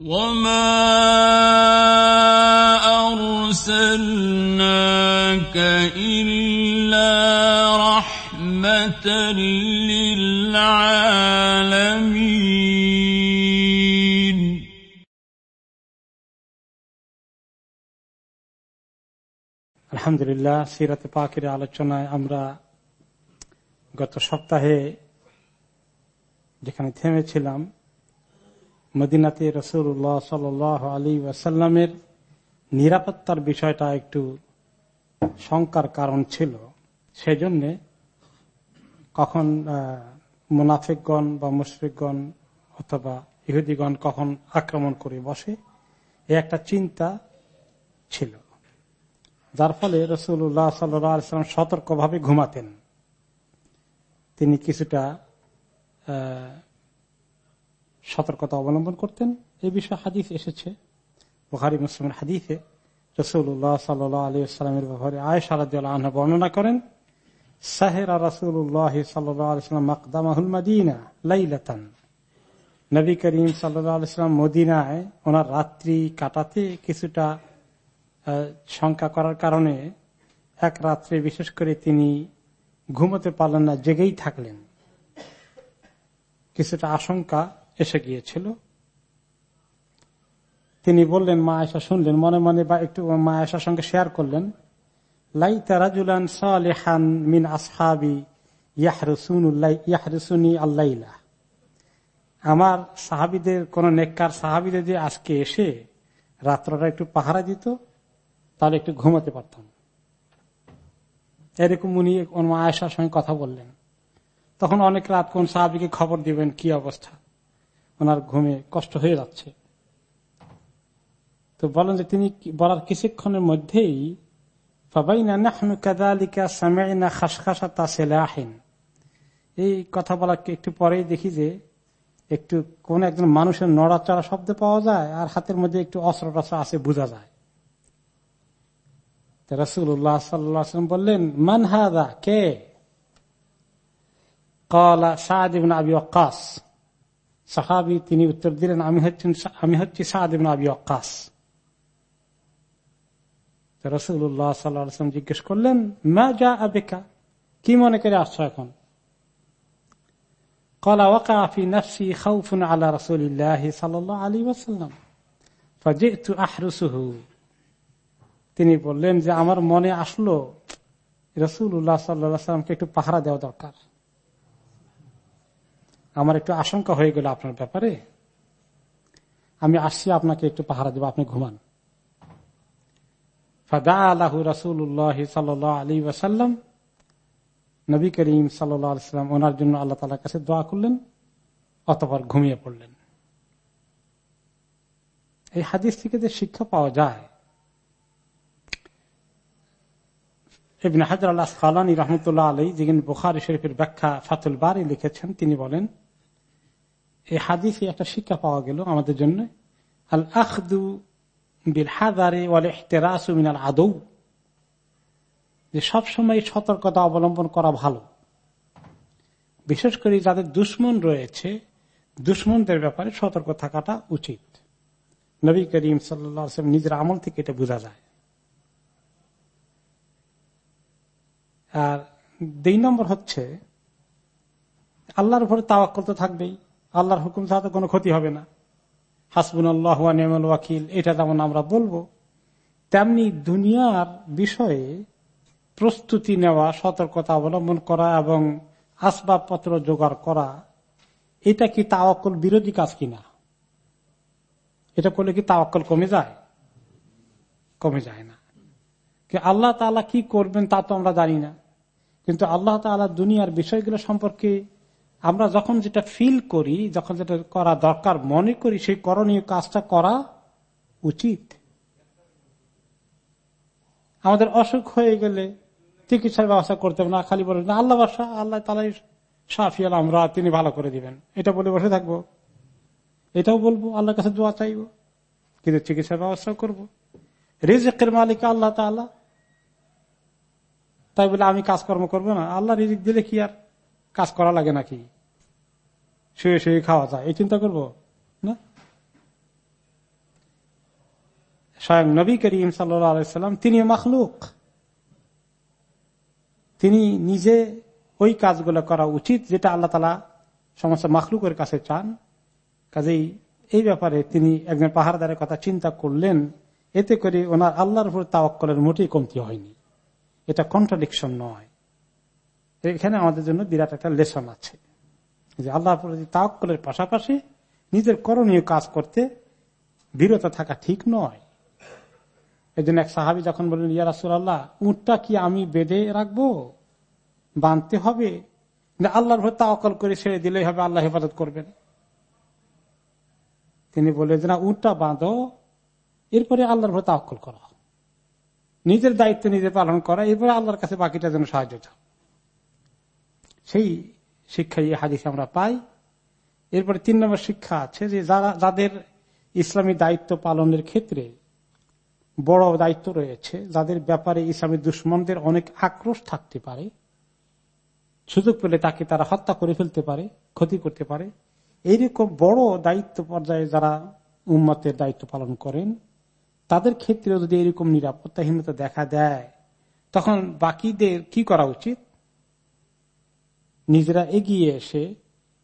وما أرسلناك إلا رحمة للعالمين আলহামদুলিল্লাহ সিরাতে পাকের আলোচনায় আমরা গত সপ্তাহে যেখানে থেমেছিলাম মদিনাতে রসুল্লাহ সাল আলী ওয়াসাল্লামের নিরাপত্তার বিষয়টা একটু শঙ্কার কারণ ছিল। সেজন্য কখন মুনাফিকগণ বা মুশফিকগণ অথবা ইহুদিগণ কখন আক্রমণ করে বসে, এ একটা চিন্তা ছিল। যার ফলে রসুল্লাহ সাল্লাম সতর্কভাবে ঘুমাতেন। তিনি কিছুটা সতর্কতা অবলম্বন করতেন। এই বিষয়ে হাদিস এসেছে। বুখারি মুসলিমের হাদিসে রসুল্লাহ সাল আলী আসসালামের ব্যাপারে আয় সারাদ বর্ণনা করেন, সাহেরা ওনার রাত্রি কাটাতে কিছুটা শঙ্কা করার কারণে এক রাত্রে বিশেষ করে তিনি ঘুমোতে পারলেন না, জেগেই থাকলেন। কিছুটা আশঙ্কা এসে গিয়েছিল। তিনি বললেন, মা আয়সা শুনলেন। মনে মনে বা একটু মা আয়সার সঙ্গে শেয়ার করলেন। আমার সাহাবিদের, কোন নেককার সাহাবিদের যে আজকে এসে রাত্রটা একটু পাহারা দিত, তাহলে একটু ঘুমাতে পারতাম। এরকম উনি আয়েশার সঙ্গে কথা বললেন। তখন অনেক রাত কোন সাহাবিকে খবর দিবেন, কি অবস্থা? ওনার ঘুমে কষ্ট হয়ে যাচ্ছে। তো বলেন যে তিনি বলার কিছুক্ষণের মধ্যেই এই কথা বলার একটু পরেই দেখি যে একটু কোন একজন মানুষের নড়াচড়া শব্দ পাওয়া যায় আর হাতের মধ্যে একটু অস্ত্র আছে বোঝা যায়। রসুল্লাহ সাল্লাম বললেন মানহাদা কে? কলা সাহাদিবিন আবি সাহাবি তিনি উত্তর দিলেন, আমি হচ্ছেন আমি হচ্ছি সাহাদিবিন আবি অকাস রসুল্লাহ সাল্লাম জিজ্ঞেস করলেন, মা যা আবেকা কি মনে করে আসছো এখন? তিনি বললেন যে, আমার মনে আসলো রসুল্লাহ সাল্লামকে একটু পাহারা দেওয়া দরকার। আমার একটু আশঙ্কা হয়ে গেল আপনার ব্যাপারে। আমি আসছি, আপনাকে একটু পাহারা দেবো, আপনি ঘুমান। ফাদা আল্লাহু রসুল্লাহ সাল আলী ওয়াসাল্লাম, নবী করিম সাল্লাম ওনার জন্য আল্লাহ তালার কাছে দোয়া করলেন, অতপর ঘুমিয়ে পড়লেন। এই হাদিস থেকে যে শিক্ষা পাওয়া যায়, ইবিন হাজার আল্লাহ খালানি রহমতুল্লাহ আলী যিনি বুখারি শরীফের ব্যাখ্যা ফাতুল বারি লিখেছেন, তিনি বলেন এই হাদিসে একটা শিক্ষা পাওয়া গেল আমাদের জন্য। আল আখদু বিল হাদারে মিনাল আদৌ। যে সবসময় সতর্কতা অবলম্বন করা ভালো। বিশেষ করে যাদের দুশ্মন রয়েছে, দুশ্মনদের ব্যাপারে সতর্ক থাকাটা উচিত। নবী করিম সাল্লাম নিজের আমল থেকে এটা বোঝা যায়। আর দুই নম্বর হচ্ছে, আল্লাহর উপরে তাওয়াক্কল তো থাকবেই। আল্লাহর হুকুম ছাড়া তো কোনো ক্ষতি হবে না। হাসবুন আল্লাহ ওয়াকিল, এটা যেমন আমরা বলব, তেমনি দুনিয়ার বিষয়ে প্রস্তুতি নেওয়া, সতর্কতা অবলম্বন করা এবং আসবাবপত্র জোগাড় করা, এটা কি তাওয়াক্কল বিরোধী কাজ কিনা? এটা করলে কি তাওয়াক্কল কমে যায়? কমে যায় না। আল্লাহ তালা কি করবেন তা তো আমরা জানি না। কিন্তু আল্লাহ তালা দুনিয়ার বিষয়গুলো সম্পর্কে আমরা যখন যেটা ফিল করি, যখন যেটা করা দরকার, মনে করি সেই করণীয় কাজটা করা উচিত। আমাদের অসুখ হয়ে গেলে চিকিৎসার ব্যবস্থা করতে হবে না, খালি বলে, না, আল্লাহ বাসা, আল্লাহ তালাই সাফিয়াল আমরা, তিনি ভালো করে দিবেন। এটা বলে বসে থাকব। এটাও বলব, আল্লাহর কাছে দোয়া চাইব, কিন্তু চিকিৎসার ব্যবস্থা করব। রিজিকের মালিক আল্লাহ তাল্লাহ তাই বলে, আমি কাজকর্ম করব না। আল্লাহ রিজিক দিলে কি আর? কাজ করা লাগে নাকি? শুয়ে শুয়ে খাওয়া যায়, এই চিন্তা করব, না? স্বয়ং নবী করিম সাল্লাম তিনি মখলুক। তিনি নিজে ওই কাজগুলো করা উচিত যেটা আল্লাহ তালা সমস্ত মখলুকের কাছে চান। কাজেই এই ব্যাপারে তিনি একজন পাহাড়দারের কথা চিন্তা করলেন। এতে করে ওনার আল্লাহর উপর তাওয়াক্কলের মোটেই কমতি হয়নি। এটা কন্ট্রাডিকশন নয়। এখানে আমাদের জন্য বিরাট একটা লেসন আছে। যে আল্লাহর প্রতি তাওয়াক্কলের পাশাপাশি নিজের করণীয় কাজ করতে বিরত থাকা ঠিক নয়। এই জন্য এক সাহাবি যখন বললেন, ইয়া রাসুল আল্লাহ উঁটটা কি আমি বেঁধে রাখব? বাঁধতে হবে? আল্লাহর ভর তাওয়াক্কল করে ছেড়ে দিলেই হবে, আল্লাহ হেফাজত করবেন। তিনি বললেন, না, উঁটটা বাঁধো, এরপরে আল্লাহর ভর তাওয়াক্কল করা। নিজের দায়িত্ব নিজে পালন করা, এরপরে আল্লাহর কাছে বাকিটা যেন সাহায্য চাও। সেই শিক্ষা এই হাদিস আমরা পাই। এরপরে তিন নম্বর শিক্ষা আছে যে যারা যাদের ইসলামী দায়িত্ব পালনের ক্ষেত্রে বড় দায়িত্ব রয়েছে, যাদের ব্যাপারে ইসলামী দুশ্মনদের অনেক আক্রোশ থাকতে পারে, সুযোগ পেলে তাকে তারা হত্যা করে ফেলতে পারে, ক্ষতি করতে পারে। এইরকম বড় দায়িত্ব পর্যায়ে যারা উম্মতের দায়িত্ব পালন করেন, তাদের ক্ষেত্রে যদি এরকম নিরাপত্তাহীনতা দেখা দেয়, তখন বাকিদের কি করা উচিত? নিজেরা এগিয়ে এসে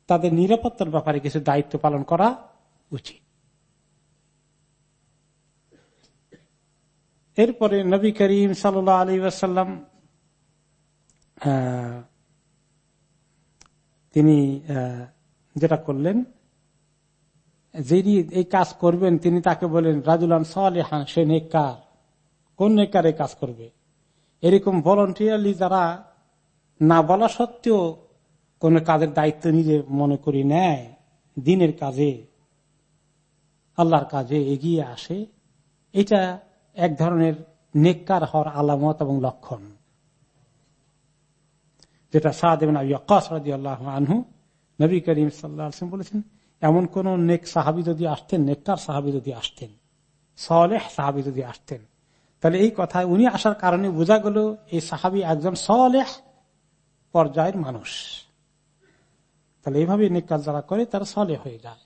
তাদের নিরাপত্তার ব্যাপারে কিছু দায়িত্ব পালন করা উচিত। এরপরে নবী করিম সাল আলী ওয়াসাল্লাম তিনি যেটা করলেন, যিনি এই কাজ করবেন, তিনি তাকে বলেন রাজুলান সালেহান, সে নেকার কোন নেকার এই কাজ করবে? এরকম ভলন্টিয়ারলি যারা না বলা সত্ত্বেও কোন কাজের দায়িত্ব নিজে মনে করি নেয়, দিনের কাজে, আল্লাহর কাজে এগিয়ে আসে, এটা এক ধরনের নেককার হওয়ার আলামত এবং লক্ষণ। যেটা আনহু, নবী করিম সাল্লাম বলেছেন, এমন কোন নেক সাহাবি যদি আসতেন, নেককার সাহাবি যদি আসতেন, সলেহ সাহাবি যদি আসতেন, তাহলে এই কথায় উনি আসার কারণে বোঝা গেল, এই সাহাবি একজন সলেহ পর্যায়ের মানুষ। তাহলে এইভাবে নেক কাজ যারা করে, তারা সলে হয়ে যায়।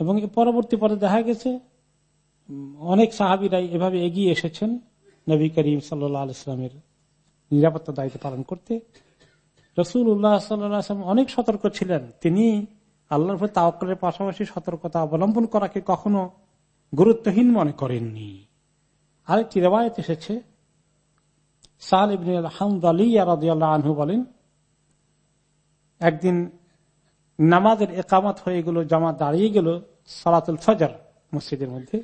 এবং পরবর্তী পরে দেখা গেছে, অনেক সাহাবিরাই এভাবে এগিয়ে এসেছেন নবী করিম সাল্লাহ ইসলামের নিরাপত্তা দায়িত্ব পালন করতে। রসুল উল্লাহ সাল্লাম অনেক সতর্ক ছিলেন। তিনি আল্লাহর উপর তাওকলের পাশাপাশি সতর্কতা অবলম্বন করাকে কখনো গুরুত্বহীন মনে করেননি। আরেকটি রেবায়ত এসেছে সাল আনহু বলেন, একদিন নামাজের একামত হয়ে গেল জামা দাঁড়িয়ে গেল সালাতুল ফজর মসজিদের মধ্যে।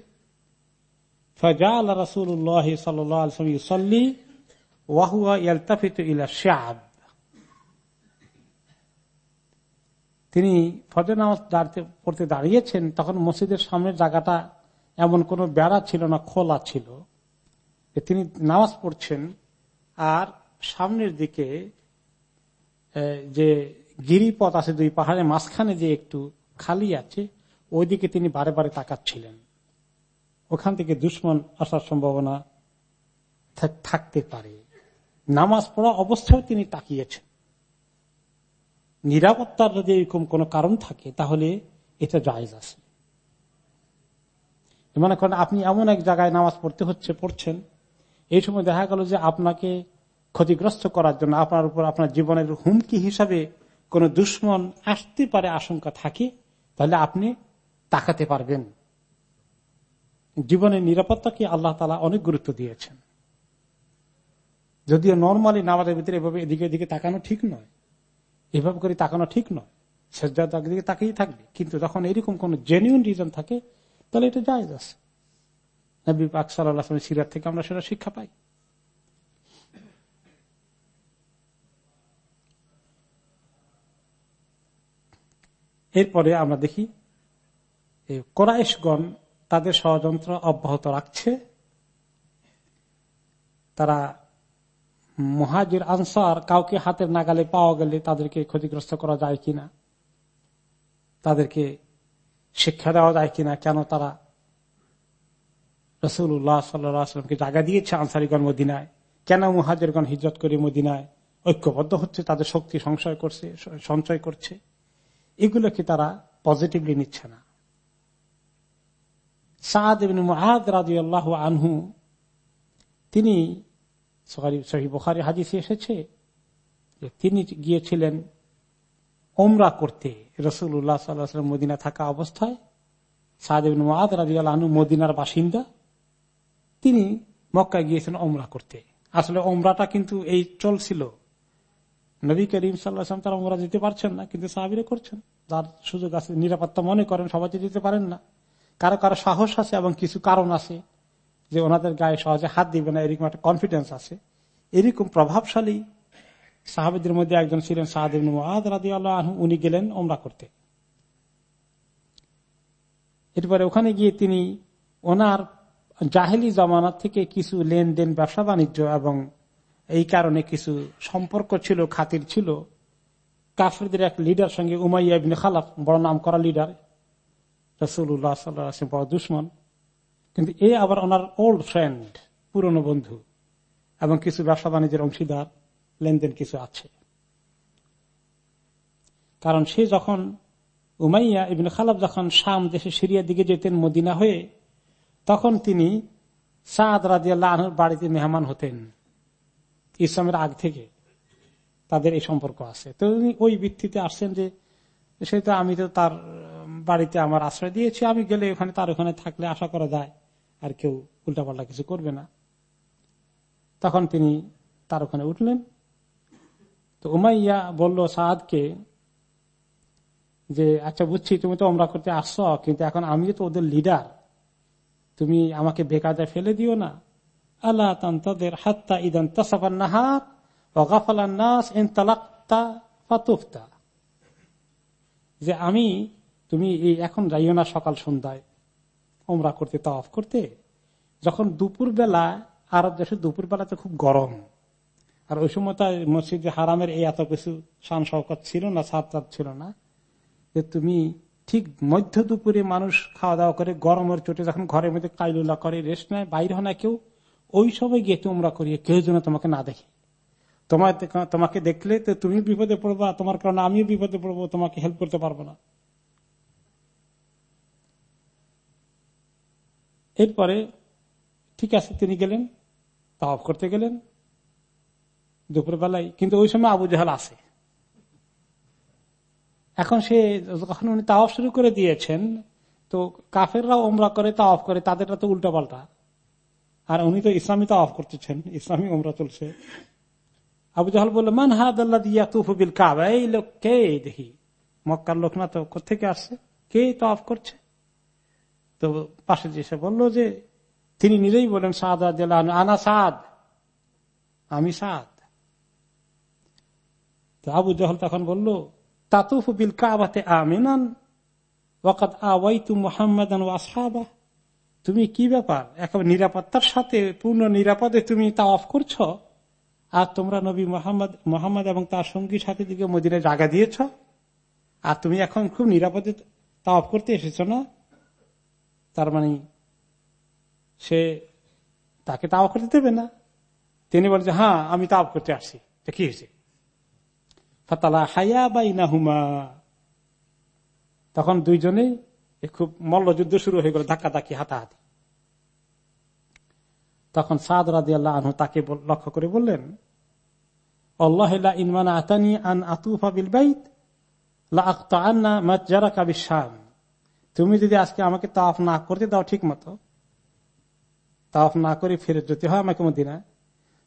তিনি ফজর নামাজ পড়তে দাঁড়িয়েছেন, তখন মসজিদের সামনের জায়গাটা এমন কোন বেড়া ছিল না, খোলা ছিল। তিনি নামাজ পড়ছেন আর সামনের দিকে যে গিরিপথ আছে দুই পাহাড়ের মাঝখানে যে একটু খালি আছে, ওইদিকে তিনি বারে বারে তাকাচ্ছিলেন। ওখান থেকে দুশ্মন আসার সম্ভাবনা থাকতে পারে। নামাজ পড়া অবস্থায় তিনি তাকিয়েছেন। নিরাপত্তার যদি এরকম কোন কারণ থাকে, তাহলে এটা জায়জ আছে। মনে করেন আপনি এমন এক জায়গায় নামাজ পড়তে হচ্ছে, পড়ছেন এই সময় দেখা গেল যে আপনাকে ক্ষতিগ্রস্ত করার জন্য আপনার উপর আপনার জীবনের হুমকি হিসাবে কোন দুশ্মন আসতে পারে, আশঙ্কা থাকে, তাহলে আপনি তাকাতে পারবেন। জীবনের নিরাপত্তাকে আল্লাহ তালা অনেক গুরুত্ব দিয়েছেন। যদিও নর্মালি নামাজের ভিতরে এভাবে এদিকে এদিকে তাকানো ঠিক নয়, এভাবে করে তাকানো ঠিক নয়, সেজদার দিকে তাকিয়ে থাকবে, কিন্তু যখন এরকম কোন জেনুইন রিজন থাকে, তাহলে এটা যায় আছে। নবী পাক সাল্লাহ সিরাত থেকে আমরা সেটা শিক্ষা পাই। এরপরে আমরা দেখি কোরআশগণ তাদের ষড়যন্ত্র অব্যাহত রাখছে। তারা মহাজির, আনসার কাউকে হাতের নাগালে পাওয়া গেলে তাদেরকে ক্ষতিগ্রস্ত করা যায় কিনা? তাদেরকে শিক্ষা দেওয়া যায় কিনা? কেন তারা রসুল্লাহ সাল্লামকে জায়গা দিয়েছে আনসারিগণ মদিনায়। কেন মুহাজিরগণ হিজরত করে মদিনায়? ঐক্যবদ্ধ হচ্ছে, তাদের শক্তি সংশয় করছে, সঞ্চয় করছে। এগুলোকে তারা পজিটিভলি নিচ্ছে না। আল্লাহ আনহু, তিনি সহি বখারি এসেছে তিনি গিয়েছিলেন ওমরা করতে। রসুল্লাহ সাল্লাহ মদিনা থাকা অবস্থায় সাহেবিন মহাদ রাজি আনহু মদিনার বাসিন্দা। তিনি মক্কায় গিয়েছিলেন ওমরা করতে। আসলে ওমরাটা কিন্তু এই চলছিল। নবী করিম সাল্লাহাম তারা ওমরা যেতে পারছেন না, কিন্তু সাহাবিরে করছেন। যার সুযোগ আছে, নিরাপত্তা মনে করেন, সবাই যেতে পারেন না। কারও কারও সাহস আছে এবং কিছু কারণ আছে যে ওনাদের গায়ে সহজে হাত দিবে না, এরকম একটা কনফিডেন্স আছে। এরকম প্রভাবশালী সাহাবিদের মধ্যে একজন ছিলেন সাহাদিন উনি গেলেন ওমরা করতে। এরপরে ওখানে গিয়ে তিনি ওনার জাহেলি জমানা থেকে কিছু লেনদেন, ব্যবসা বাণিজ্য এবং এই কারণে কিছু সম্পর্ক ছিল, খাতির ছিল। কাফরদের এক লিডার সঙ্গে উমাইয়া খালাফ, বড় নাম করা লিডার রসুল্লাহ সাল্লাহ বড় দুশ্মন। কিন্তু এ আবার ওনার ওল্ড ফ্রেন্ড পুরনো বন্ধু এবং কিছু ব্যবসা বাণিজ্যের অংশীদার, লেনদেন কিছু আছে। কারণ সে যখন উমাইয়া ইবিন খালাফ যখন শাম দেশে সিরিয়ার দিকে যেতেন, মদিনা হয়ে তখন তিনি সাদ রাজিয়াল্লাহ আনহুর বাড়িতে মেহমান হতেন। ইসলামের আগ থেকে তাদের এই সম্পর্ক আছে। তো উনি ওই ভিত্তিতে আসছেন যে, সে তো আমি তো তার বাড়িতে আমার আশ্রয় দিয়েছি, আমি গেলে ওখানে, তার ওখানে থাকলে আশা করা যায়, আর কেউ উল্টাপাল্টা কিছু করবে না। তখন তিনি তার ওখানে উঠলেন। তো উমাইয়া বলল সাদকে যে আচ্ছা বুঝছি, তুমি তো অমরা করতে আসছ, কিন্তু এখন আমি তো ওদের লিডার তুমি আমাকে বেকাজা ফেলে দিও না। আল্লাহ তাদের হাত্তা ইদান তাসাফার নাহার নাস এন তালাক্তা ফাতুফতা। যে আমি, তুমি এই এখন যাইও না সকাল সন্ধ্যায় ওমরা করতে অফ করতে। যখন দুপুর বেলা আরব দেশে দুপুর বেলাতে খুব গরম। আর ওই সময় মসজিদ হারামের এই এত কিছু শান শওকত ছিল না, সাত ছিল না। যে তুমি ঠিক মধ্য দুপুরে মানুষ খাওয়া দাওয়া করে, গরমের চোটে যখন ঘরের মধ্যে কাইলুলা করে, রেস্ট নেয়, বাইরে হয় না কেউ, ওই সময় গিয়ে তোমরা করিয়ে, কেউ যেন তোমাকে না দেখে। তোমার তোমাকে দেখলে তো তুমি বিপদে পড়বা, তোমার কারণে আমিও বিপদে পড়ব, তোমাকে হেল্প করতে পারব না। এরপরে, ঠিক আছে, তিনি গেলেন, তাওয়াফ করতে গেলেন, দুপুরবেলায়, কিন্তু ওই সময় আবু জাহাল আছে এখন সে যখন উনি তাওয়াফ শুরু করে দিয়েছেন, তো কাফেররা ওমরা করে, তাওয়াফ করে তাদেরটা তো উল্টা পাল্টা আর উনি তো ইসলামী তাওয়াফ করতেছেন, ইসলামী ওমরা চলছে। আবু জাহাল বলল, মান হাদ আল্লাহ দিয়া তুফবিল কাবা? এই লোক কে দেখি? মক্কার লোক না তো কোথেকে আসছে? কে তাওয়াফ করছে? তো পাশে যে সে বলল যে, তিনি নিজেই বলেন, সাদ আনা সাদ। আমি সাদ। তো আবু জাহল তখন বলল তাতুফ বিল কাবাতে আমিনান ওয়াকাত আওয়াইতু মোহাম্মদান ওয়াসহাবা তুমি কি ব্যাপার? একেবারে নিরাপত্তার সাথে, পূর্ণ নিরাপদে তুমি তা অফ করছ? আর তোমরা নবী মোহাম্মদ মোহাম্মদ এবং তার সঙ্গী সাথী দিকে মদিনায় জায়গা দিয়েছ? আর তুমি এখন খুব নিরাপদে তা অফ করতে এসেছ না? তার মানে সে তাকে তাও করতে দেবে না? তিনি বলছে হ্যাঁ আমি তাও করতে আসছি কি হয়েছে? ফাতালা হায়া বাই না হুমা তখন দুইজনে খুব মল্লযুদ্ধ শুরু হয়ে গেল ধাক্কা ধাক্কি হাতাহাতি। তখন সাদ রাজি আল্লাহ আনহু তাকে লক্ষ্য করে বললেন ইনমান আতানি আন আতুফা বিল বাইত তুমি যদি আজকে আমাকে তাফ না করতে দাও ঠিক মতো তাফ না করে ফেরত যেতে হয় আমাকে মদিনা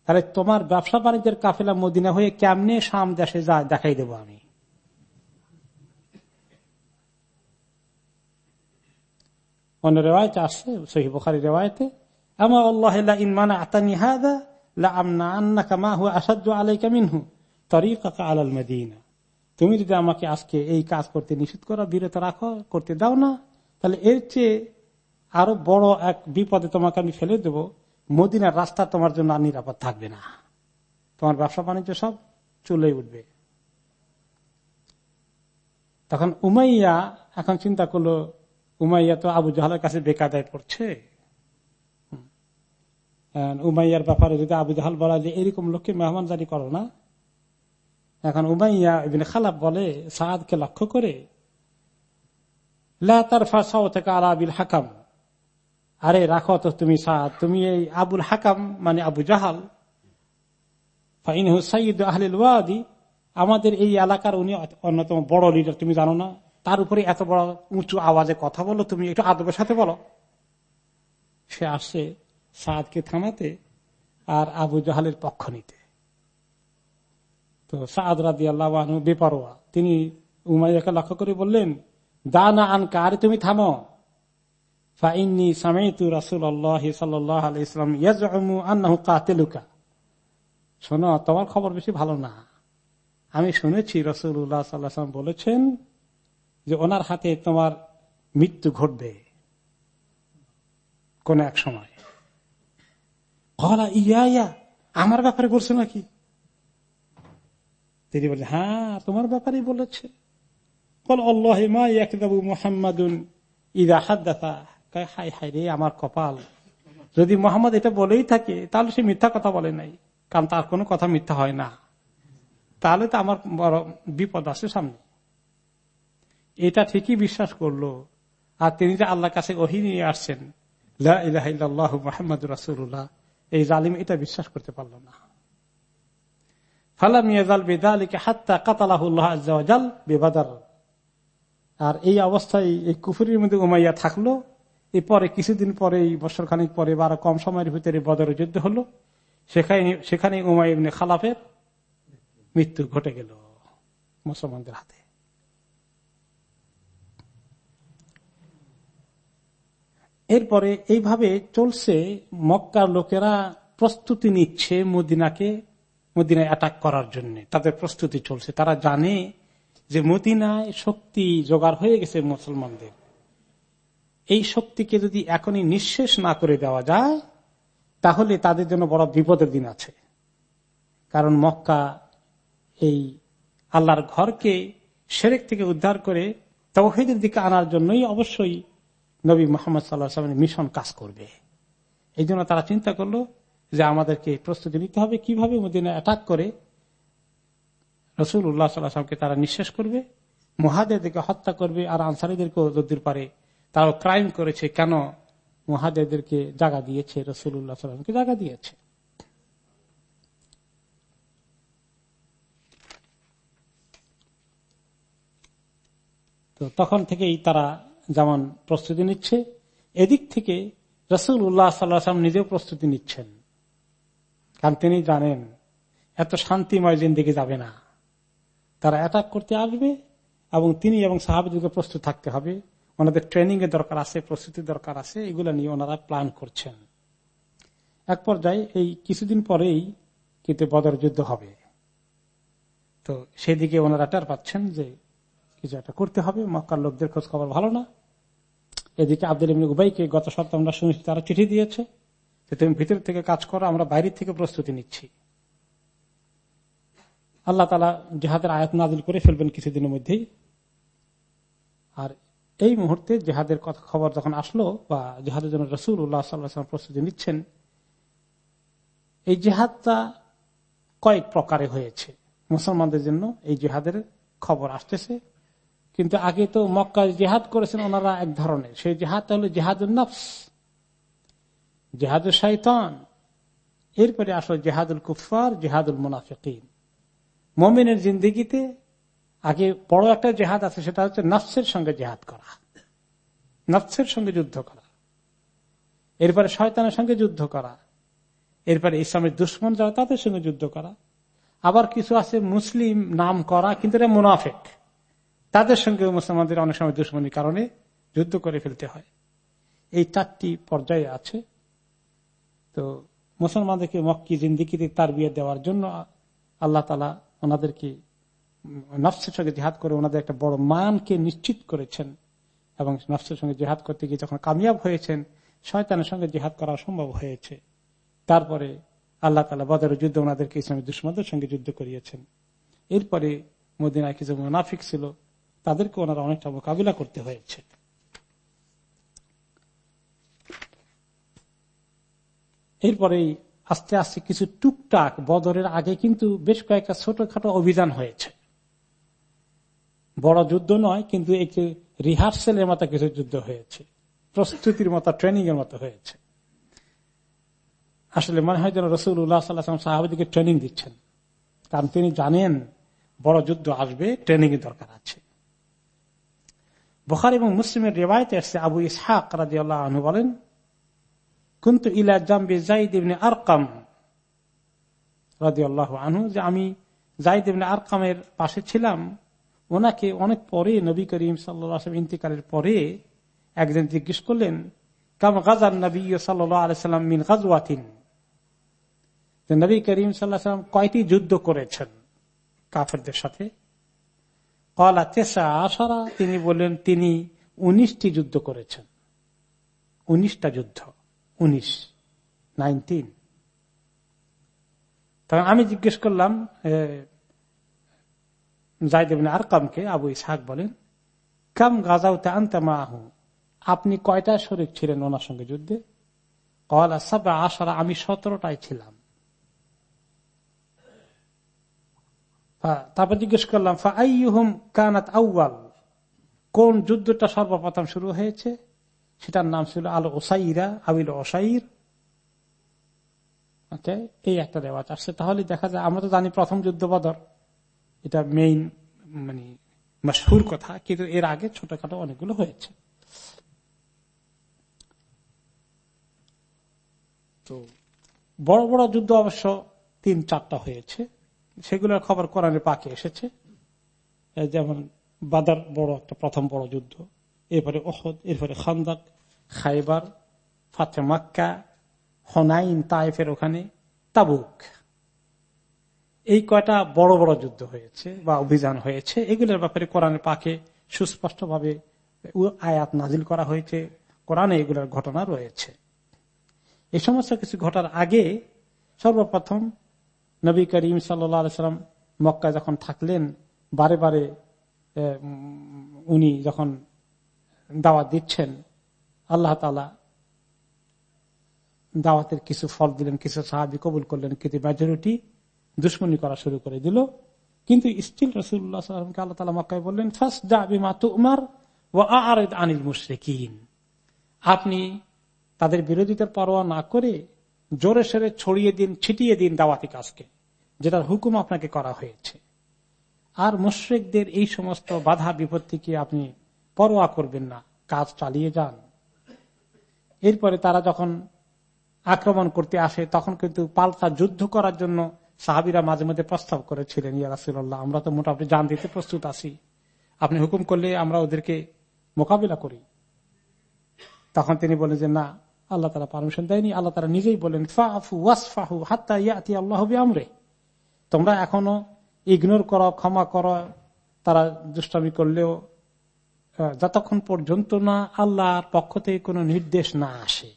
তাহলে তোমার ব্যবসা বাণিজ্যের কাফেলা মদিনা হয়ে কেমনে সাম দেশে যায় দেখাই দেব আমি? অন্য রেওয়ায়ত আসছে, সহি বুখারি রেওয়ায়তে তুমি যদি আমাকে আজকে এই কাজ করতে নিষেধ করো, বিরত রাখো, করতে দাও না, তাহলে এর চেয়ে আরও বড় এক বিপদে তোমাকে আমি ফেলে দেব। মদিনার রাস্তা তোমার জন্য আর নিরাপদ থাকবে না। তোমার ব্যবসা বাণিজ্য সব চলে উঠবে। তখন উমাইয়া এখন চিন্তা করল, উমাইয়া তো আবু জাহালের কাছে বেকাদায় পড়ছে। উমাইয়ার ব্যাপারে যদি আবু জাহাল বলা যে এরকম লোককে মেহমানদারি করো না। এখন উমাইয়া খালাপ বলে সাদকে লক্ষ্য করে লাতার ফাঁসাও থেকে আলাবিল হাকাম। আরে রাখো তো তুমি সাদ। তুমি এই আবুল হাকাম মানে আবু জাহাল। হুসাইদ আহলিল ওয়াদি। আমাদের এই এলাকার উনি অন্যতম বড় লিডার তুমি জানো না? তার উপরে এত বড় উঁচু আওয়াজে কথা বলো তুমি, একটু আদবের সাথে বলো। সে আসছে সাদকে থামাতে আর আবু জাহালের পক্ষ নিতে। তো সাদ রাদি আল্লাহ বেপারোয়া। তিনি উমাইয়াকে লক্ষ্য করে বললেন দা না আনকা আরে তুমি থামো। শোনো, তোমার খবর বেশি ভালো না। আমি শুনেছি রসুল্লাহ বলেছেন যে ওনার হাতে তোমার মৃত্যু ঘটবে। কোন এক সময়। ইয়া ইয়া, আমার ব্যাপারে বলছে নাকি? তিনি বলে হ্যাঁ তোমার ব্যাপারেই বলেছে। বল, আল্লাহ মা ইয়াকদাবু মুহাম্মাদুন ইদা হাদ্দাতা হাই হাই রে, আমার কপাল। যদি মোহাম্মদ এটা বলেই থাকে, তাহলে সে মিথ্যা কথা বলে নাই, কারণ তার কোনো কথা মিথ্যা হয় না। তাহলে তো আমার বড় বিপদ আছে সামনে। এটা ঠিকই বিশ্বাস করল। আর তিনি যে আল্লাহ কাছে ওহি নিয়ে আসছেন এই জালিম এটা বিশ্বাস করতে পারল না। আর এই অবস্থায় এই কুফুরির মধ্যে উমাইয়া থাকল। এই পরে কিছুদিন পরে, এই বছর খানিক পরে, বা কম সময়ের ভিতরে বদর যুদ্ধ হলো, সেখানে সেখানে উমাই খালাফের মৃত্যু ঘটে গেল মুসলমানদের হাতে। এরপরে এইভাবে চলছে, মক্কার লোকেরা প্রস্তুতি নিচ্ছে মদিনাকে, মদিনায় অ্যাটাক করার জন্য। তাদের প্রস্তুতি চলছে। তারা জানে যে মদিনায় শক্তি জোগাড় হয়ে গেছে মুসলমানদের। এই শক্তিকে যদি এখনই নিঃশেষ না করে দেওয়া যায়, তাহলে তাদের জন্য বড় বিপদের দিন আছে। কারণ মক্কা এই আল্লাহর ঘরকে সেরেক থেকে উদ্ধার করে তৌহিদের দিকে আনার জন্যই অবশ্যই নবী মোহাম্মদ সাল্লাহ মিশন কাজ করবে। এই জন্য তারা চিন্তা করল যে আমাদেরকে প্রস্তুতি নিতে হবে, কীভাবে মদিনা অ্যাটাক করে রসুল উল্লাহ সাল্লাহামকে তারা নিঃশেষ করবে মহাদেরকে হত্যা করবে আর আনসারিদেরকেও যদির পারে তারাও ক্রাইম করেছে কেন মহাদেরকে জায়গা দিয়েছে রসুল্লাহ সাল্লামকে জায়গা দিয়েছে? তো তখন থেকেই তারা যেমন প্রস্তুতি নিচ্ছে, এদিক থেকে রসুল উল্লাহ সাল্লাহাম নিজেও প্রস্তুতি নিচ্ছেন। কারণ তিনি জানেন, এত শান্তিময় জিন্দিগি যাবে না। তারা অ্যাটাক করতে আসবে এবং তিনি এবং সাহাবিদকে প্রস্তুত থাকতে হবে। ওনাদের ট্রেনিং এর দরকার আছে, প্রস্তুতি দরকার আছে, এগুলো নিয়ে ওনারা প্ল্যান করছেন। এক পর্যায়ে এই কিছুদিন পরেই কিন্তু বদর যুদ্ধ হবে। তো সেদিকে ওনারা টের পাচ্ছেন যে কিছু একটা করতে হবে, মক্কার লোকদের খোঁজ খবর ভালো না। এদিকে আব্দুল ইমিন উবাইকে গত সপ্তাহ আমরা শুনেছি, তারা চিঠি দিয়েছে যে তুমি ভিতর থেকে কাজ করো, আমরা বাইরের থেকে প্রস্তুতি নিচ্ছি। আল্লাহ তালা জেহাদের আয়াত নাজিল করে ফেলবেন কিছুদিনের মধ্যেই। আর এই মুহূর্তে জেহাদের কথা খবর যখন আসলো বা জেহাদের জন্য রসুল উল্লাহ সাল্লাহ প্রস্তুতি নিচ্ছেন, এই জেহাদটা কয়েক প্রকারে হয়েছে। মুসলমানদের জন্য এই জেহাদের খবর আসতেছে, কিন্তু আগে তো মক্কা জেহাদ করেছেন ওনারা এক ধরনের। সেই জেহাদটা হলো জেহাদুল নফস জেহাদুল শাইতান, এরপরে আসলো জেহাদুল কুফার জেহাদুল মুনাফিকিন। মমিনের জিন্দিগিতে আগে বড় একটা জেহাদ আছে, সেটা হচ্ছে নফসের সঙ্গে জেহাদ করা। নফসের সঙ্গে যুদ্ধ করা। এরপরে শয়তানের সঙ্গে যুদ্ধ করা। এরপরে ইসলামের দুশ্মন যারা, তাদের সঙ্গে যুদ্ধ করা। আবার কিছু আছে মুসলিম নাম করা, কিন্তু এটা মুনাফেক। তাদের সঙ্গে মুসলমানদের অনেক সময় দুশ্মনীর কারণে যুদ্ধ করে ফেলতে হয়। এই চারটি পর্যায়ে আছে। তো মুসলমানদেরকে মক্কি জিন্দিগিতে তার বিয়ে দেওয়ার জন্য আল্লাহ তালা ওনাদেরকে নফসের সঙ্গে জেহাদ করে ওনাদের একটা বড় মানকে নিশ্চিত করেছেন এবং নফসের সঙ্গে জেহাদ করতে গিয়ে যখন কামিয়াব হয়েছেন, শয়তানের সঙ্গে জেহাদ করা সম্ভব হয়েছে। তারপরে আল্লাহ তালা বদর যুদ্ধ ওনাদেরকে ইসলামী দুশ্মনদের সঙ্গে যুদ্ধ করিয়েছেন। এরপরে মদিনায় কিছু মুনাফিক ছিল, তাদেরকে ওনারা অনেকটা মোকাবিলা করতে হয়েছে। এরপরে আস্তে আস্তে কিছু টুকটাক বদরের আগে কিন্তু বেশ কয়েকটা ছোটখাটো অভিযান হয়েছে। বড় যুদ্ধ নয়, কিন্তু একটু রিহার্সেলের মতো কিছু যুদ্ধ হয়েছে। প্রস্তুতির মতো ট্রেনিং এর মতো হয়েছে। আসলে মনে হয় যেন রসুল উল্লাহ সাল্লাহ সাহাবিদিকে ট্রেনিং দিচ্ছেন। কারণ তিনি জানেন বড় যুদ্ধ আসবে ট্রেনিং এর দরকার আছে। বখার এবং মুসলিমের রেওয়ায়তে আসছে, আবু ইসহাক রাজি আল্লাহ আনু বলেন, কিন্তু ইলা জাম্বি জাইদ ইবনে আরকাম রাজি আল্লাহ আনহু, যে আমি জাইদ ইবনে আরকামের পাশে ছিলাম ওনাকে অনেক পরে নবী করিম সাল্লাম ইন্তিকালের পরে একজন জিজ্ঞেস করলেন, কাম গাজার নবী সাল্লাম মিন গাজওয়াতিন? নবী করিম সাল্লাম কয়টি যুদ্ধ করেছেন কাফেরদের সাথে? কলা তেসা আসারা তিনি বললেন, তিনি উনিশটি যুদ্ধ করেছেন। উনিশটা যুদ্ধ, উনিশ, নাইনটিন। তখন আমি জিজ্ঞেস করলাম জায়দেবিন আর কামকে আবু ইসাক বলেন কাম গাজাউতে আনতে আহু আপনি কয়টা শরীর ছিলেন ওনার সঙ্গে যুদ্ধে? কলা আমি সতেরোটায় ছিলাম। তারপর জিজ্ঞেস করলাম কানাত আউ্বাল কোন যুদ্ধটা সর্বপ্রথম শুরু হয়েছে? সেটার নাম ছিল আল ওসাইরা আবিল ওসাইর আচ্ছা এই একটা রেওয়াজ আসছে। তাহলে দেখা যায়, আমরা তো জানি প্রথম যুদ্ধ বদর। এটা মেইন মানে মশহুর কথা, কিন্তু এর আগে ছোটখাটো অনেকগুলো হয়েছে। তো বড় বড় যুদ্ধ অবশ্য তিন চারটা হয়েছে। সেগুলোর খবর কোরআনে পাকে এসেছে। যেমন বাদার বড় একটা প্রথম বড় যুদ্ধ, এরপরে ওহদ এরপরে খান্দাক, খাইবার, ফাতে মাক্কা, হনাইন, তাইফের ওখানে, তাবুক। এই কয়টা বড় বড় যুদ্ধ হয়েছে বা অভিযান হয়েছে, এগুলোর ব্যাপারে কোরআনের পাকে সুস্পষ্ট ভাবে আয়াত নাজিল করা হয়েছে, কোরআনে এগুলোর ঘটনা রয়েছে। এই সমস্ত কিছু ঘটার আগে সর্বপ্রথম নবী করিম সাল্লাম মক্কায় যখন থাকলেন, বারে বারে উনি যখন দাওয়াত দিচ্ছেন, আল্লাহ তালা দাওয়াতের কিছু ফল দিলেন, কিছু সাহাবি কবুল করলেন, কিন্তু মেজরিটি দুশ্মনী করা শুরু করে দিল। কিন্তু স্টিল রসুল্লাহ সাল্লামকে আল্লাহ তালা মক্কায় বললেন ফার্স্ট দাবি মাতু উমার ও আরেদ আনিল মুশরিকিন। আপনি তাদের বিরোধিতার পরোয়া না করে জোরে সেরে ছড়িয়ে দিন, ছিটিয়ে দিন দাওয়াতি কাজকে, যেটার হুকুম আপনাকে করা হয়েছে। আর মুশ্রিকদের এই সমস্ত বাধা বিপত্তিকে আপনি পরোয়া করবেন না, কাজ চালিয়ে যান। এরপরে তারা যখন আক্রমণ করতে আসে, তখন কিন্তু পাল্টা যুদ্ধ করার জন্য সাহাবিরা মাঝে মধ্যে প্রস্তাব করেছিলেন ইয়ারাসুল্লাহ আমরা তো মোটামুটি জান দিতে প্রস্তুত আছি। আপনি হুকুম করলে আমরা ওদেরকে মোকাবিলা করি। তখন তিনি বলেন যে, না, আল্লাহ তারা পারমিশন দেয়নি। আল্লাহ তারা নিজেই বলেন আল্লাহ আমরে তোমরা এখনও ইগনোর করো, ক্ষমা করো। তারা দুষ্টামি করলেও যতক্ষণ পর্যন্ত না আল্লাহর পক্ষ থেকে কোনো নির্দেশ না আসে।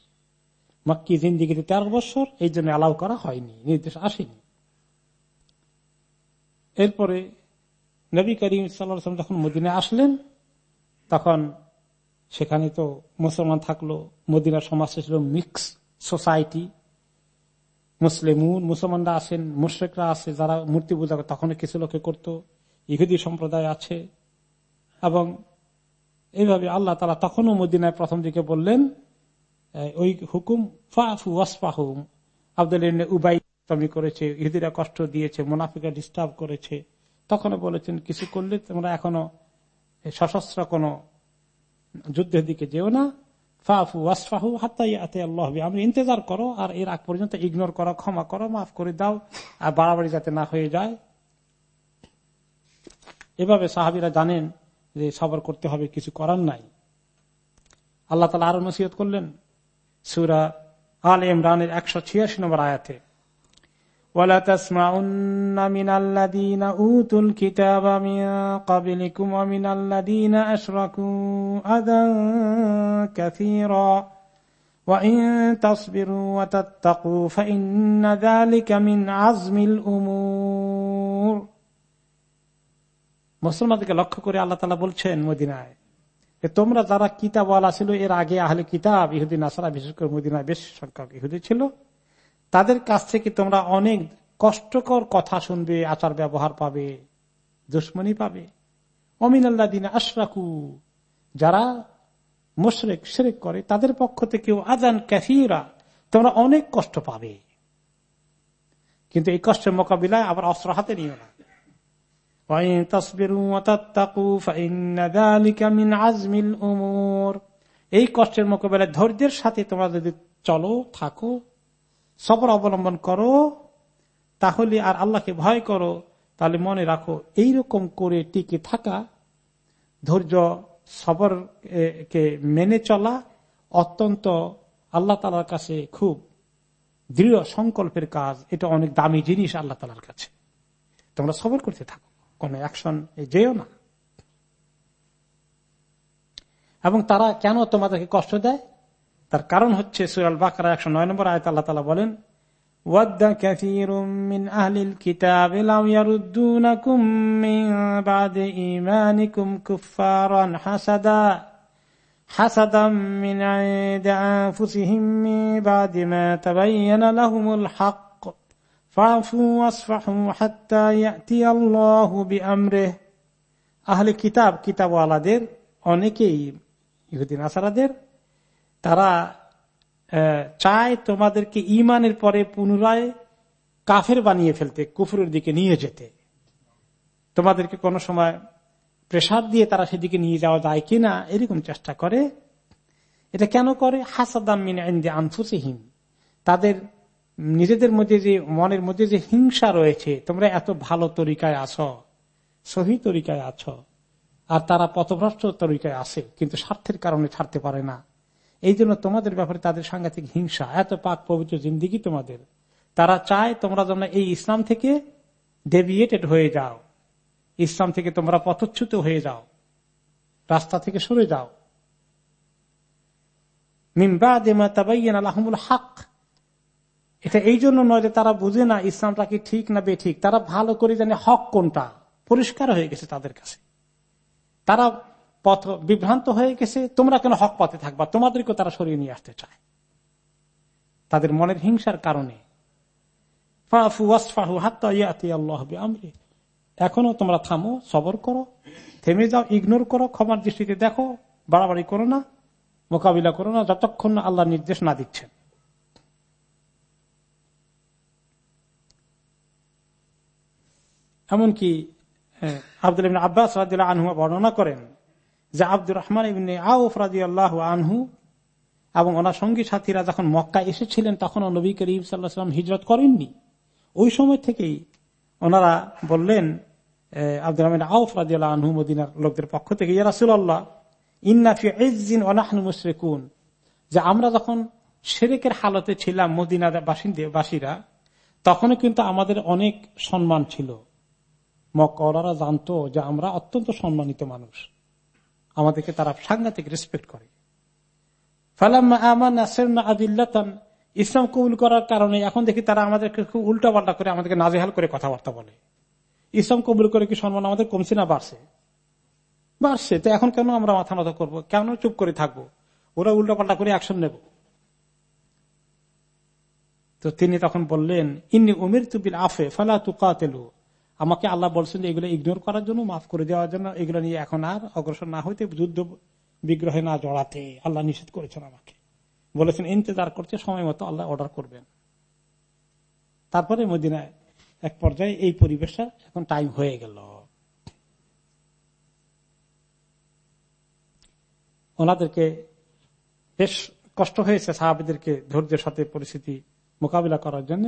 মাক্কি জিন্দিগিতে তেরো বছর, এই জন্য অ্যালাউ করা হয়নি, নির্দেশ আসেনি। এরপরে নবী করিম সাল্লাম যখন মদিনে আসলেন, তখন সেখানে তো মুসলমান থাকল মদিনার সমাজ ছিল মিক্স সোসাইটি। মুসলিমুন, মুসলমানরা আছেন, মুশ্রেকরা আছে, যারা মূর্তি পূজা করে তখন কিছু লোকে করত, ইহুদি সম্প্রদায় আছে। এবং এইভাবে আল্লাহ তারা তখনও মদিনায় প্রথম দিকে বললেন ওই হুকুম ফাফু ওয়াসফাহু আব্দুল উবাই করেছে, ইহুদিরা কষ্ট দিয়েছে মুনাফিকা ডিস্টার্ব করেছে। তখন বলেছেন, কিছু করলে তোমরা এখনও সশস্ত্র কোন যুদ্ধের দিকে যেও না। ফাফু ওয়াসফাহু আল্লাহ আমি ইন্তজার করো আর এর আগ পর্যন্ত ইগনোর করো, ক্ষমা করো, মাফ করে দাও আর বাড়াবাড়ি যাতে না হয়ে যায়। এভাবে সাহাবিরা জানেন যে সবর করতে হবে, কিছু করার নাই। আল্লাহ তালা আরও নসিহত করলেন, সুরা আল ইমরানের একশো ছিয়াশি নম্বর আয়াতে। ولا تسمعن من الذين أوتوا الكتاب من قبلكم ومن الذين أشركوا أذى كثيرا وإن تصبروا وتتقوا فإن ذلك من عزم الأمور মুসলমানদেরকে লক্ষ্য করে আল্লাহ তালা বলছেন মদিনায় তোমরা যারা কিতাব ছিল এর আগে আহলে কিতাব ইহুদিন আসারা বিশেষ করে মদিনায় বেশ সংখ্যক ইহুদি ছিল তাদের কাছ থেকে তোমরা অনেক কষ্টকর কথা শুনবে, আচার ব্যবহার পাবে, দুশ্মনী পাবে। অমিন আল্লাহ দিন আশরাকু, যারা মুশরেক সেরেক করে, তাদের পক্ষ থেকেও আজান ক্যাফিরা তোমরা অনেক কষ্ট পাবে। কিন্তু এই কষ্টের মোকাবিলায় আবার অস্ত্র হাতে নিও না। এই কষ্টের মোকাবেলায় ধৈর্যের সাথে তোমরা যদি চলো, থাকো সবর অবলম্বন করো, তাহলে আর আল্লাহকে ভয় করো, তাহলে মনে রাখো, এইরকম করে টিকে থাকা, ধৈর্য সবর কে মেনে চলা অত্যন্ত আল্লাহ তালার কাছে খুব দৃঢ় সংকল্পের কাজ। এটা অনেক দামি জিনিস আল্লাহ তালার কাছে। তোমরা সবর করতে থাকো, কোন অ্যাকশন যেও না। এবং তারা কেন তোমাদেরকে কষ্ট দেয়? তার কারণ হচ্ছে সুরাল বাকরা একশো নয় নম্বর আয়ত আল্লাহ তালা বলেন আহলে কিতাব কিতাবওয়ালাদের অনেকেই ইহুদিন আসারাদের তারা চায় তোমাদেরকে ইমানের পরে পুনরায় কাফের বানিয়ে ফেলতে, কুফুরের দিকে নিয়ে যেতে। তোমাদেরকে কোনো সময় প্রেসাদ দিয়ে তারা সেদিকে নিয়ে যাওয়া যায় কিনা, এরকম চেষ্টা করে। এটা কেন করে? হাসাদাম তাদের নিজেদের মধ্যে যে, মনের মধ্যে যে হিংসা রয়েছে, তোমরা এত ভালো তরিকায় আছো, সহি তরিকায় আছো, আর তারা পথভ্রষ্ট তরিকায় আসে কিন্তু স্বার্থের কারণে ছাড়তে পারে না। এই জন্য তোমাদের ব্যাপারে তাদের সাংঘাতিক হিংসা, এত পাক পবিত্র জিন্দিগি তোমাদের। তারা চায় তোমরা যেন এই ইসলাম থেকে ডেভিয়েটেড হয়ে যাও। ইসলাম থেকে তোমরা পথচ্যুত হয়ে যাও। রাস্তা থেকে সরে যাও। হক। এটা এই জন্য নয় যে তারা বুঝে না ইসলামটা কি ঠিক না বে ঠিক তারা ভালো করে জানে হক কোনটা। পরিষ্কার হয়ে গেছে তাদের কাছে। তারা পথ বিভ্রান্ত হয়ে গেছে, তোমরা কেন হক পথে থাকবা? তোমাদেরকে তারা সরিয়ে নিয়ে আসতে চায়। তাদের মনের হিংসার কারণে। এখনও তোমরা থামো, সবর করো, থেমে যাও, ইগনোর করো, ক্ষমার দৃষ্টিতে দেখো, বাড়াবাড়ি করো না, মোকাবিলা করো না, যতক্ষণ না আল্লাহ নির্দেশ না দিচ্ছেন। এমনকি আব্দুল আব্বাস আনহুমা বর্ণনা করেন যে আব্দুর রহমান ইবনে আউফ রাজি আল্লাহ আনহু এবং ওনার সঙ্গী সাথীরা যখন মক্কা এসেছিলেন তখন নবী করিম সাল্লাহাম হিজরত করেননি। ওই সময় থেকেই ওনারা বললেন আব্দুর রহমান আউফ রাজি আল্লাহ আনহু মদিনার লোকদের পক্ষ থেকে ইয়ারাসুল্লাহ ইন্নাফি ইজিন ওনাহনু মুশরেকুন। যে আমরা যখন সেরেকের হালতে ছিলাম, মদিনার বাসিন্দে বাসীরা, তখনও কিন্তু আমাদের অনেক সম্মান ছিল। মক্কা জানতো যে আমরা অত্যন্ত সম্মানিত মানুষ। আমাদেরকে তারা সাংঘাতিক রেসপেক্ট করে। ইসলাম কবুল করার কারণে এখন দেখি তারা আমাদেরকে খুব উল্টা পাল্টা করে আমাদেরকে নাজেহাল করে কথাবার্তা বলে। ইসলাম কবুল করে কি সম্মান আমাদের কমছে না বাড়ছে? বাড়ছে। তো এখন কেন আমরা মাথা মাথা করব? কেন চুপ করে থাকব? ওরা উল্টা পাল্টা করে অ্যাকশন নেব। তো তিনি তখন বললেন, ইন্নি উমির তুবিল আফে, ফালা তুকাতেলু। আমাকে আল্লাহ বলছেন যে এগুলো ইগনোর করার জন্য, মাফ করে দেওয়ার জন্য, এগুলো নিয়ে এখন আর অগ্রসর না হইতে যুদ্ধ বিগ্রহে না জড়াতে আল্লাহ নিষেধ করেছেন আমাকে। বলেছেন, ইন্তজার করতে সময় মতো আল্লাহ অর্ডার করবেন। তারপরে মদিনায় এক পর্যায়ে এই পরিবেশটা এখন টাইম হয়ে গেল। ওনাদেরকে বেশ কষ্ট হয়েছে, সাহাবিদেরকে ধৈর্যের সাথে পরিস্থিতি মোকাবিলা করার জন্য।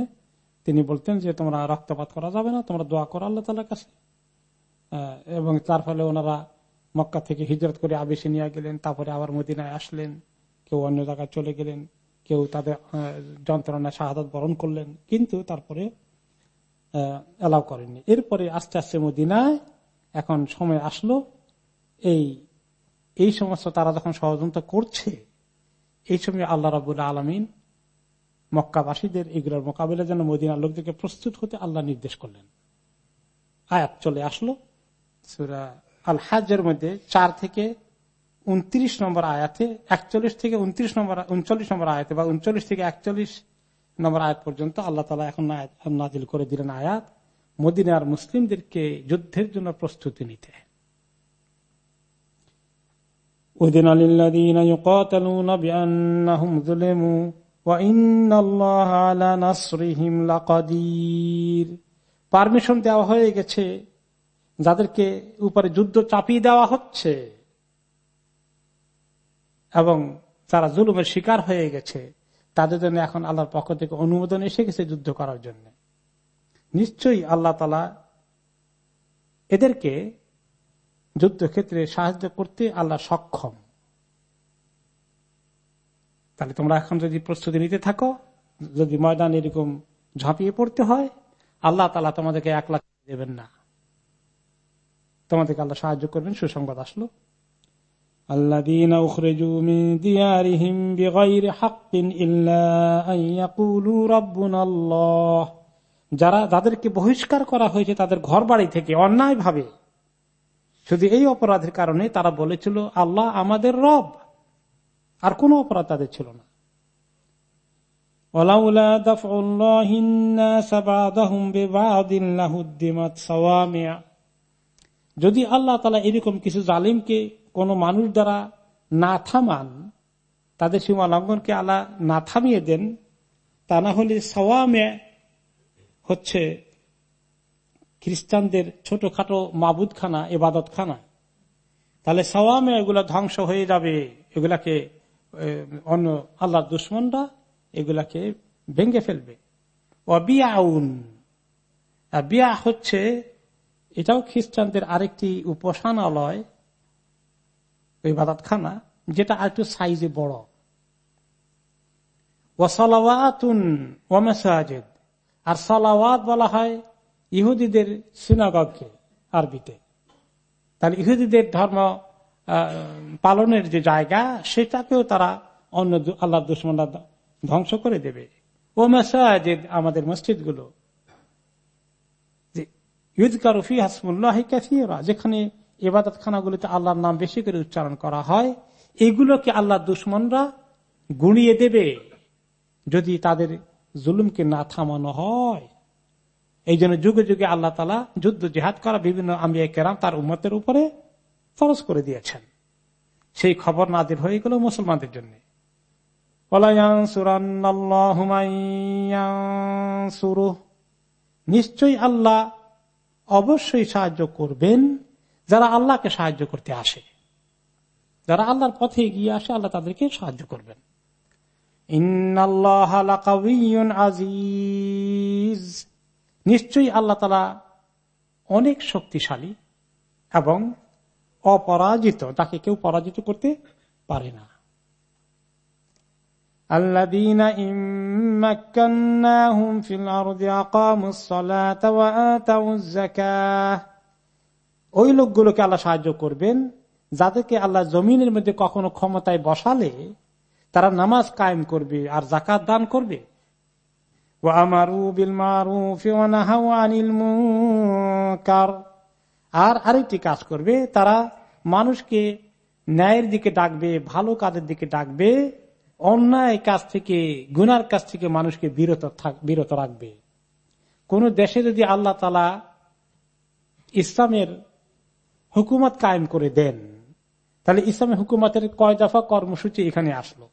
তিনি বলতেন যে, তোমরা রক্তপাত করা যাবে না, তোমরা দোয়া করো আল্লাহ তালার কাছে। এবং তার ফলে ওনারা মক্কা থেকে হিজরত করে আবেশে নিয়ে গেলেন, তারপরে আবার মদিনায় আসলেন, কেউ অন্য জায়গায় চলে গেলেন, কেউ তাদের যন্ত্রণায় শাহাদত বরণ করলেন, কিন্তু তারপরে অ্যালাউ করেননি। এরপরে আস্তে আস্তে মদিনায় এখন সময় আসলো। এই এই সমস্ত তারা যখন ষড়যন্ত্র করছে, এই সময় আল্লাহ রাবুল আলমিন মক্কাবাসীদের এগুলোর মোকাবিলা যেন মদিনার লোকদেরকে প্রস্তুত হতে আল্লাহ নির্দেশ করলেন। আয়াত চলে আসলো। সুরা আল হাজের মধ্যে চার থেকে উনত্রিশ নম্বর আয়াতে, একচল্লিশ থেকে উনত্রিশ নম্বর, উনচল্লিশ নম্বর আয়াতে বা উনচল্লিশ থেকে একচল্লিশ নম্বর আয়াত পর্যন্ত আল্লাহ তালা এখন নাজিল করে দিলেন আয়াত। মদিনার মুসলিমদেরকে যুদ্ধের জন্য প্রস্তুতি নিতে। ওদিন আলিল্লাদিন পারমিশন দেওয়া হয়ে গেছে। যাদেরকে উপরে যুদ্ধ চাপিয়ে দেওয়া হচ্ছে এবং তারা জুলুমের শিকার হয়ে গেছে, তাদের জন্য এখন আল্লাহর পক্ষ থেকে অনুমোদন এসে গেছে যুদ্ধ করার জন্য। নিশ্চয়ই আল্লাহ তালা এদেরকে যুদ্ধক্ষেত্রে সাহায্য করতে আল্লাহ সক্ষম। তাহলে তোমরা এখন যদি প্রস্তুতি নিতে থাকো, যদি ময়দান এরকম ঝাঁপিয়ে পড়তে হয়, আল্লাহ তালা তোমাদেরকে এক লাখ দেবেন না। তোমাদেরকে আল্লাহ সাহায্য করবেন, সুসংবাদ আসলো। যারা তাদেরকে বহিষ্কার করা হয়েছে তাদের ঘর বাড়ি থেকে অন্যায় ভাবে শুধু এই অপরাধের কারণে তারা বলেছিল, আল্লাহ আমাদের রব। আর কোন অপরাধ তাদের ছিল না। যদি আল্লাহ তালা এরকম কিছু জালিমকে কোন মানুষ দ্বারা না থামান তাদের সীমা লঙ্ঘনকে আল্লাহ না থামিয়ে দেন তা না হলে সওয়ামে হচ্ছে খ্রিস্টানদের ছোটখাটো মাবুদখানা এবাদতখানা। তাহলে সওয়ামে এগুলো ধ্বংস হয়ে যাবে এগুলাকে অন্য আল্লাহ দুশ্মনরা এগুলাকে ভেঙে ফেলবে। অবিয়াউন বিয়া হচ্ছে, এটাও খ্রিস্টানদের আরেকটি উপাসনালয় বাদাতখানা যেটা একটু সাইজে বড়। ওয়াসালাওয়াতুন ওয়ামাসাজেদ আর সালাওয়াত বলা হয় ইহুদিদের সিনাগকে আরবিতে। তাহলে ইহুদিদের ধর্ম পালনের যে জায়গা, সেটাকেও তারা অন্য আল্লাহ দুশ্মনরা ধ্বংস করে দেবে। ও মাসাজেদ, আমাদের মসজিদগুলো যেখানে এবাদত খানাগুলিতে আল্লাহর নাম বেশি করে উচ্চারণ করা হয়, এগুলোকে আল্লাহ দুশ্মনরা গুণিয়ে দেবে। যদি তাদের জুলুমকে না থামানো হয়। এই জন্য যুগে যুগে আল্লাহ তালা যুদ্ধ জেহাদ করা বিভিন্ন আমি কেরাম তার উম্মতের উপরে ফরজ করে দিয়েছেন। সেই খবর নাদির হয়ে গেল মুসলমানদের জন্য। নিশ্চয়ই আল্লাহ অবশ্যই সাহায্য করবেন, যারা আল্লাহকে সাহায্য করতে আসে। যারা আল্লাহর পথে এগিয়ে আসে, আল্লাহ তাদেরকে সাহায্য করবেন। আজিজ। নিশ্চয়ই আল্লাহ তালা অনেক শক্তিশালী এবং অপরাজিত তাকে কেউ পরাজিত করতে পারে না الذين إن مكناهم في الأرض أقاموا الصلاة وآتوا الزكاة ওই লোকগুলোকে আল্লাহ সাহায্য করবেন যাদেরকে আল্লাহ জমিনের মধ্যে কখনো ক্ষমতায় বসালে তারা নামাজ কায়েম করবে আর জাকাত দান করবে আর আরেকটি কাজ করবে, তারা মানুষকে ন্যায়ের দিকে ডাকবে, ভালো কাজের দিকে ডাকবে, অন্যায় কাজ থেকে, গুনার কাছ থেকে মানুষকে বিরত বিরত রাখবে। কোন দেশে যদি আল্লাহ তালা ইসলামের হুকুমত কায়েম করে দেন, তাহলে ইসলামের হুকুমতের কয় দফা কর্মসূচি এখানে আসলো?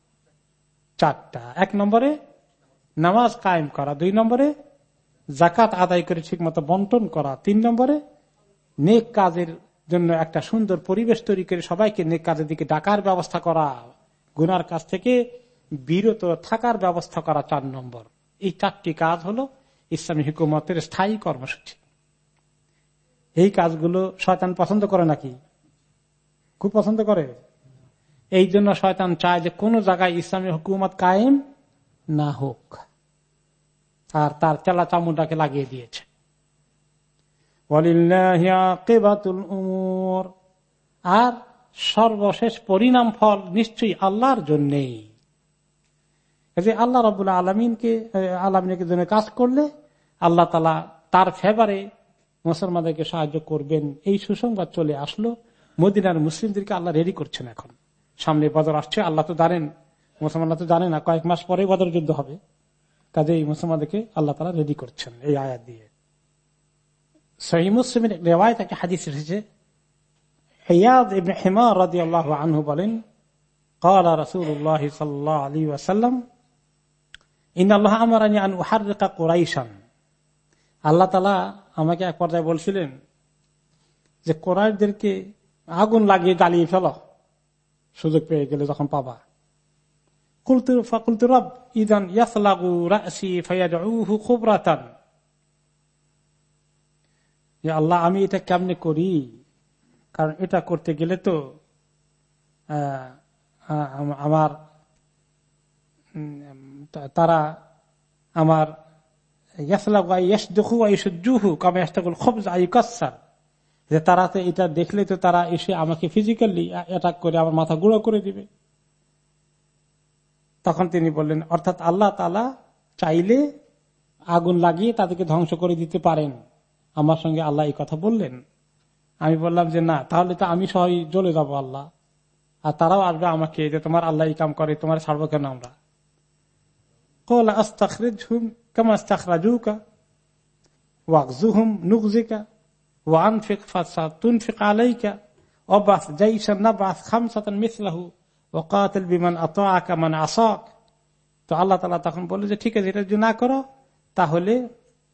চারটা। এক নম্বরে নামাজ কায়েম করা, দুই নম্বরে জাকাত আদায় করে ঠিক মতো বন্টন করা, তিন নম্বরে নেক কাজের জন্য একটা সুন্দর পরিবেশ তৈরি করে সবাইকে নেক কাজের দিকে ডাকার ব্যবস্থা করা, গুনার কাছ থেকে বিরত থাকার ব্যবস্থা করা চার নম্বর। এই চারটি কাজ হলো ইসলামী হুকুমতের স্থায়ী কর্মসূচি। এই কাজগুলো শয়তান পছন্দ করে নাকি? খুব পছন্দ করে। এই জন্য শয়তান চায় যে কোন জায়গায় ইসলামী হুকুমত কায়েম না হোক। আর তার চেলা চামুটাকে লাগিয়ে দিয়েছে। আর সর্বশেষ পরিণাম ফল নিশ্চয়ই আল্লাহর জন্যেই। যে আল্লাহ রবুল্লাহ আলমিনকে আলমিনকে জন্য কাজ করলে আল্লাহ তালা তার ফেভারে মুসলমানদেরকে সাহায্য করবেন। এই সুসংবাদ চলে আসলো। মদিনার মুসলিমদেরকে আল্লাহ রেডি করছেন এখন। সামনে বদর আসছে, আল্লাহ তো জানেন। মুসলমানরা তো জানে না, কয়েক মাস পরে বদর যুদ্ধ হবে। কাজে এই মুসলমানদেরকে আল্লাহ তালা রেডি করছেন এই আয়াত দিয়ে। সহি মুসলিমের রেওয়ায়ত একটা হাদিস এসেছে হিয়াদ ইবনে হিমার রাদিয়াল্লাহু আনহু বলেন قال رسول الله صلى الله عليه وسلم ان الله امرني ان احرق قريشا আল্লাহ তালা আমাকে এক পর্যায়ে বলছিলেন যে কোরআদেরকে আগুন লাগিয়ে জ্বালিয়ে ফেল সুযোগ পেয়ে গেলে যখন পাবা কুলতু রব ইদান ইয়াসলাগু রাসি ফায়াদউহু খুবরাতান যে আল্লাহ, আমি এটা কেমনে করি? কারণ এটা করতে গেলে তো আমার তারা আমার যে তারা এটা দেখলে তো তারা এসে আমাকে ফিজিক্যালি অ্যাটাক করে, আমার মাথা গুঁড়ো করে দিবে। তখন তিনি বললেন, অর্থাৎ আল্লাহ তালা চাইলে আগুন লাগিয়ে তাদেরকে ধ্বংস করে দিতে পারেন। আমার সঙ্গে আল্লাহ এই কথা বললেন। আমি বললাম যে, না, তাহলে তো আমি সবাই জ্বলে যাব আল্লাহ। আর তারাও আসবে আমাকে যে, তোমার আল্লাহ এই কাম করে, তোমার ছাড়বো কেন আমরা? তো আল্লাহ তালা তখন বলল যে, ঠিক আছে, এটা যদি না করো, তাহলে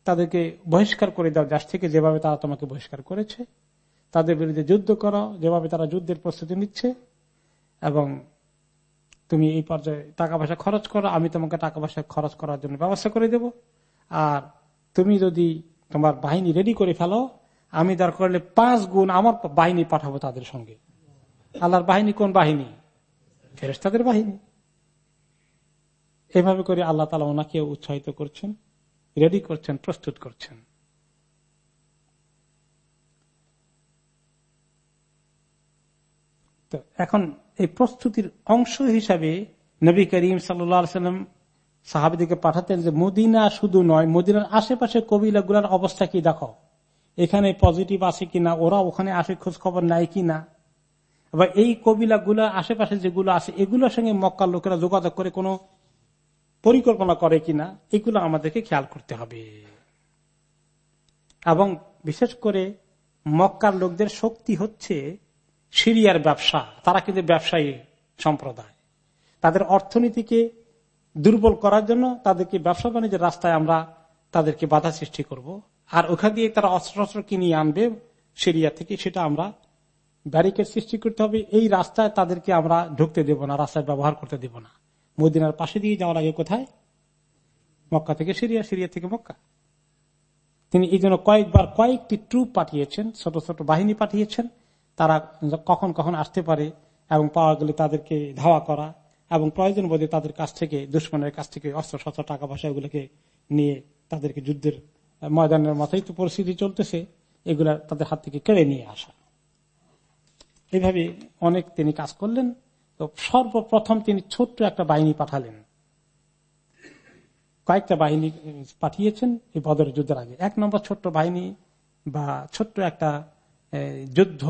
তাদেরকে বহিষ্কার করে দাও দেশ থেকে যেভাবে তারা তোমাকে বহিষ্কার করেছে। তাদের বিরুদ্ধে যুদ্ধ করো, যেভাবে তারা যুদ্ধের প্রস্তুতি নিচ্ছে। এবং তুমি এই পর্যায়ে টাকা পয়সা খরচ করো, আমি তোমাকে টাকা পয়সা খরচ করার জন্য ব্যবস্থা করে দেব। আর তুমি যদি তোমার বাহিনী রেডি করে ফেলো, আমি দরকার করলে পাঁচ গুণ আমার বাহিনী পাঠাবো তাদের সঙ্গে। আল্লাহর বাহিনী কোন বাহিনী? ফেরেস্তাদের বাহিনী। এভাবে করে আল্লাহ তালা ওনাকে উৎসাহিত করছেন। রেডি করছেন, প্রস্তুত করছেন। তো এখন এই প্রস্তুতির অংশ হিসাবে নবী করিম সাল্লাম সাহাবিদিকে পাঠাতেন যে, মদিনা শুধু নয়, মদিনার আশেপাশে কবিলাগুলার অবস্থা কি দেখো? এখানে পজিটিভ আছে কিনা? ওরা ওখানে আসে খোঁজ খবর নাই কিনা? এবার এই কবিলাগুলা, আশেপাশে যেগুলো আছে, এগুলোর সঙ্গে মক্কার লোকেরা যোগাযোগ করে কোনো পরিকল্পনা করে কিনা, এগুলো আমাদেরকে খেয়াল করতে হবে। এবং বিশেষ করে মক্কার লোকদের শক্তি হচ্ছে সিরিয়ার ব্যবসা। তারা কিন্তু ব্যবসায়ী সম্প্রদায়। তাদের অর্থনীতিকে দুর্বল করার জন্য তাদেরকে ব্যবসা বাণিজ্যের রাস্তায় আমরা তাদেরকে বাধা সৃষ্টি করব। আর ওখান দিয়ে তারা অস্ত্র অস্ত্র কিনিয়ে আনবে সিরিয়া থেকে, সেটা আমরা ব্যারিকেড সৃষ্টি করতে হবে। এই রাস্তায় তাদেরকে আমরা ঢুকতে দেব না, রাস্তায় ব্যবহার করতে দেব না। মদিনার পাশে দিয়ে যাওয়ার আগে কোথায়? মক্কা থেকে সিরিয়া সিরিয়া থেকে মক্কা। তিনি এই জন্য কয়েকবার কয়েকটি ট্রুপ পাঠিয়েছেন, ছোট ছোট বাহিনী পাঠিয়েছেন। তারা কখন কখন আসতে পারে এবং পাওয়া গেলে তাদেরকে ধাওয়া করা এবং প্রয়োজন বোধে তাদের কাছ থেকে, দুশ্মনের কাছ থেকে অস্ত্র, শস্ত্র, টাকা পয়সা এগুলোকে নিয়ে তাদেরকে যুদ্ধের ময়দানের মতোই তো পরিস্থিতি চলতেছে। এগুলা তাদের হাত থেকে কেড়ে নিয়ে আসা। এইভাবে অনেক তিনি কাজ করলেন। তো সর্বপ্রথম তিনি ছোট্ট একটা বাহিনী পাঠালেন। কয়েকটা বাহিনী পাঠিয়েছেন এই বদর যুদ্ধের আগে। এক নম্বর ছোট্ট বাহিনী বা ছোট্ট একটা যুদ্ধ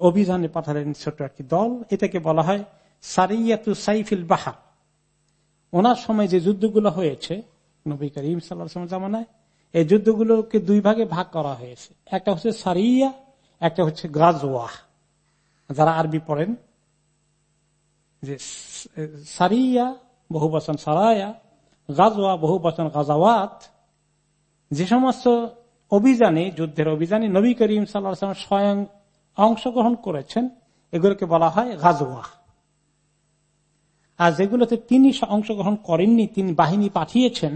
অভিযানে পাঠালেন ছোট্ট একটি দল। এটাকে বলা হয় সারিয়াতু সাইফিল বাহার। ওনার সময় যে যুদ্ধগুলো হয়েছে, নবী করিম সাল্লাহ জামানায়, এই যুদ্ধগুলোকে দুই ভাগে ভাগ করা হয়েছে। একটা হচ্ছে সারিয়া, একটা হচ্ছে গাজওয়াহ। যারা আরবি পড়েন যে সারিয়া বহু বচন সারায়া, গাজওয়া বহু বচন গাজাওয়াত, যে সমস্ত অভিযানে, যুদ্ধের অভিযানে নবী করিম সাল্লাহ স্বয়ং অংশগ্রহণ করেছেন, এগুলোকে বলা হয় গাজওয়া। আর যেগুলোতে তিনি অংশগ্রহণ করেননি, তিনি বাহিনী পাঠিয়েছেন,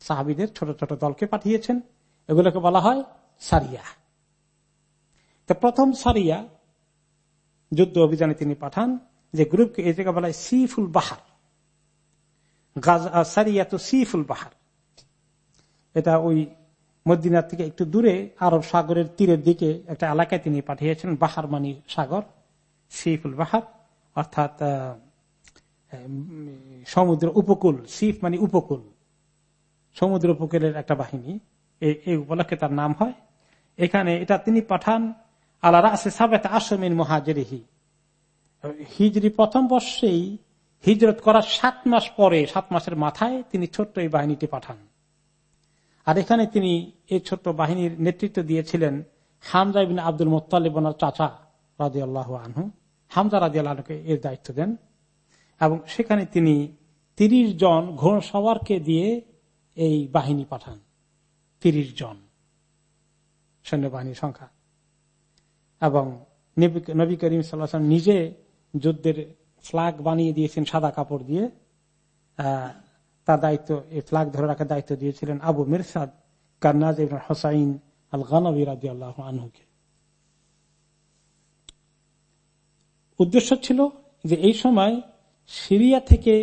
সাহাবিদের ছোট ছোট দলকে পাঠিয়েছেন, এগুলোকে বলা হয় সারিয়া। তো প্রথম সারিয়া যুদ্ধ অভিযানে তিনি পাঠান যে গ্রুপকে জায়গা বলা হয় সিফুল বাহার। সিফুল বাহার। এটা ওই মদিনার থেকে একটু দূরে আরব সাগরের তীরের দিকে একটা এলাকায় তিনি পাঠিয়েছেন বাহার মানি সাগর, সিফুল বাহার, অর্থাৎ সমুদ্র উপকূল, সিফ মানে উপকূল। সমুদ্র উপকূলের একটা বাহিনী এই উপলক্ষে তার নাম হয়। এখানে এটা তিনি পাঠান আল্লাহ রাসে সাবেত আসমিন মহাজেরিহি। হিজরি প্রথম বর্ষেই হিজরত করার সাত মাস পরে, সাত মাসের মাথায় তিনি ছোট্ট এই বাহিনীটি পাঠান। আর এখানে তিনি এই ছোট্ট বাহিনীর নেতৃত্ব দিয়েছিলেন হামজা বিন আব্দুল মোত্তালিব ওনার চাচা রাজি আল্লাহ আনহু। হামজা রাজি আল্লাহকে এর দায়িত্ব দেন এবং সেখানে তিনি তিরিশ জন ঘোড়সওয়ারকে দিয়ে এই বাহিনী পাঠান। তিরিশ জন সৈন্যবাহিনীর সংখ্যা। এবং নবী করিম সাল্লাম নিজে যুদ্ধের ফ্ল্যাগ বানিয়ে দিয়েছেন সাদা কাপড় দিয়ে। তার দায়িত্ব, এই ফ্ল্যাগ ধরে রাখার দায়িত্ব দিয়েছিলেন আবু মিরসাদ কান্নাজ ইবন হোসাইন আল গানবী আনহুকে। উদ্দেশ্য ছিল যে এই সময় সিরিয়া থেকে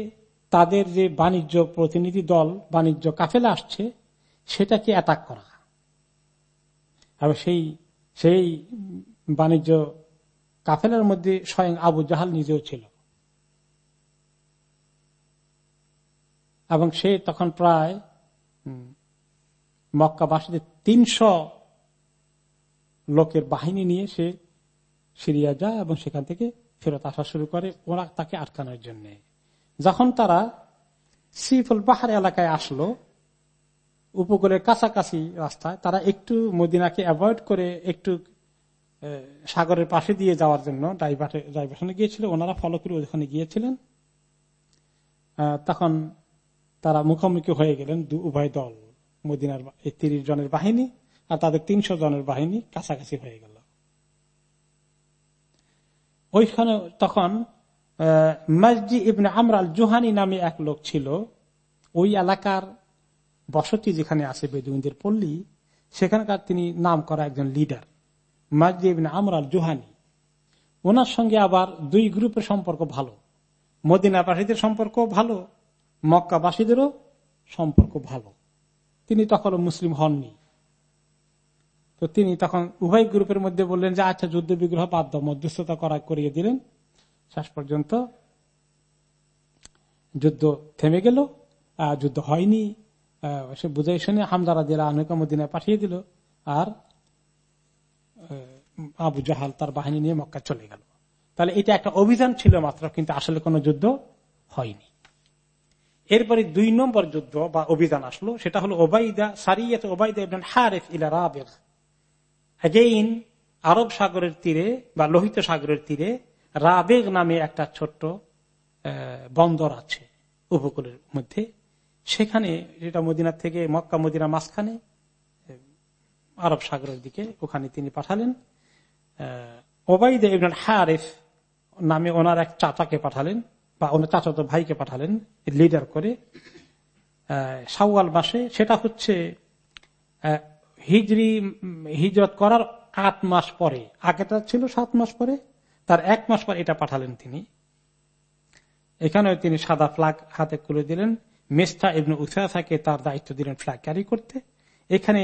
তাদের যে বাণিজ্য প্রতিনিধি দল, বাণিজ্য কাফেলা আসছে, সেটাকে অ্যাটাক করা। এবং সেই সেই বাণিজ্য কাফেলার মধ্যে স্বয়ং আবু জাহাল নিজেও ছিল। এবং সে তখন প্রায় মক্কাবাসীদের তিনশো লোকের বাহিনী নিয়ে সে সিরিয়া যায় এবং সেখান থেকে ফেরত আসা শুরু করে ওরা তাকে আটকানোর জন্য। যখন তারা সিফুল পাহাড় এলাকায় আসলো, উপকূলের কাছাকাছি রাস্তায়, তারা একটু মদিনাকে অ্যাভয়েড করে একটু সাগরের পাশে দিয়ে যাওয়ার জন্য ডাইভার্সনে গিয়েছিল, ওনারা ফলো করে ওখানে গিয়েছিলেন। তখন তারা মুখোমুখি হয়ে গেলেন উভয় দল, মদিনার তিরিশ জনের বাহিনী আর তাদের তিনশো জনের বাহিনী কাছাকাছি হয়ে গেল। ওইখানে তখন মসজি ইবনে আমরাল জুহানি নামে এক লোক ছিল। ওই এলাকার বসতি যেখানে আছে বেদুইনদের পল্লী, সেখানকার তিনি নাম করা একজন লিডার মসজি ইবনে আমরাল জুহানি ওনার সঙ্গে আবার দুই গ্রুপের সম্পর্ক ভালো। মদিনাবাসীদের সম্পর্ক ভালো, মক্কাবাসীদেরও সম্পর্ক ভালো। তিনি তখন মুসলিম হননি। তো তিনি তখন উভয় গ্রুপের মধ্যে বললেন যে আচ্ছা যুদ্ধ বিগ্রহ বাধ্য মধ্যস্থতা করা করিয়ে দিলেন। শেষ পর্যন্ত যুদ্ধ থেমে গেল যুদ্ধ হয়নি। সে বুঝাই শুনে হামদারা দিলা আনুকা মদিনায় পাঠিয়ে দিল। আর আবু জাহাল তার বাহিনী নিয়ে মক্কা চলে গেল। তাহলে এটা একটা অভিযান ছিল মাত্র, কিন্তু আসলে কোন যুদ্ধ হয়নি। এরপরে দুই নম্বর যুদ্ধ বা অভিযান আসলো, সেটা হলো ওবাইদা সারিয়াত ওবাইদা হারেফ ইলা রাবেগ এগেইন আরব সাগরের তীরে বা লোহিত সাগরের তীরে রাবেগ নামে একটা ছোট্ট বন্দর আছে উপকূলের মধ্যে। সেখানে, যেটা মদিনার থেকে মক্কা মদিনা মাঝখানে আরব সাগরের দিকে, ওখানে তিনি পাঠালেন। ওবাইদে হারেফ নামে ওনার এক চাচাকে পাঠালেন, বা ওনার চাচাতো ভাইকে পাঠালেন, লিডার করে। সাওয়াল মাসে, সেটা হচ্ছে হিজরি, হিজরত করার আট মাস পরে, আগেটা ছিল সাত মাস পরে, তার এক মাস পর এটা পাঠালেন তিনি। এখানে তিনি সাদা ফ্ল্যাগ হাতে খুলে দিলেন। মেস্তা ইবনু উসাকে তার দায়িত্ব দিলেন ফ্ল্যাগ ক্যারি করতে। এখানে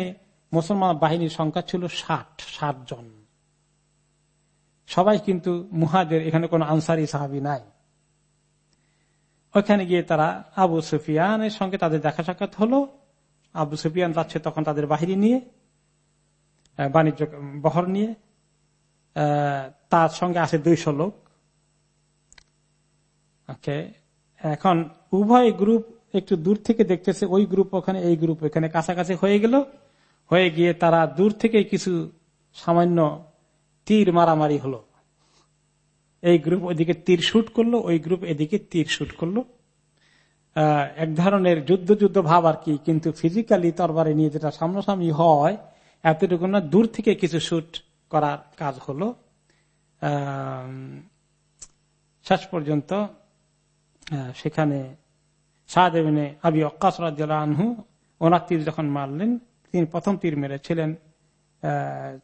মুসলমান বাহিনীর সংখ্যা ছিল ষাট ষাট জন। সবাই কিন্তু মুহাজের, এখানে কোন আনসারি সাহাবি নাই। ওখানে গিয়ে তারা আবু সুফিয়ানের সঙ্গে তাদের দেখা সাক্ষাৎ হলো। আবু সুফিয়ান যাচ্ছে তখন তাদের বাহিনী নিয়ে বাণিজ্য বহর নিয়ে। তার সঙ্গে আছে দুইশো লোক। ওকে, এখন উভয় গ্রুপ একটু দূর থেকে দেখতেছে, ওই গ্রুপ ওখানে, এই গ্রুপ এখানে কাছাকাছি হয়ে গেল। হয়ে গিয়ে তারা দূর থেকে কিছু সামান্য তীর মারামারি হলো। এই গ্রুপ ওইদিকে তীর শুট করল, ওই গ্রুপ এদিকে তীর শুট করল। এক ধরনের যুদ্ধ যুদ্ধ ভাব আর কি, কিন্তু ফিজিক্যালি তরবারে নিয়ে যেটা সামনাসামনি হয়, এতটুকু না, দূর থেকে কিছু শুট করার কাজ হলো। শেষ পর্যন্ত সেখানে শাহদেবিনে আবি অক্কাস আনহু, ওনার তীর যখন মারলেন তিনি প্রথম তীর মেরেছিলেন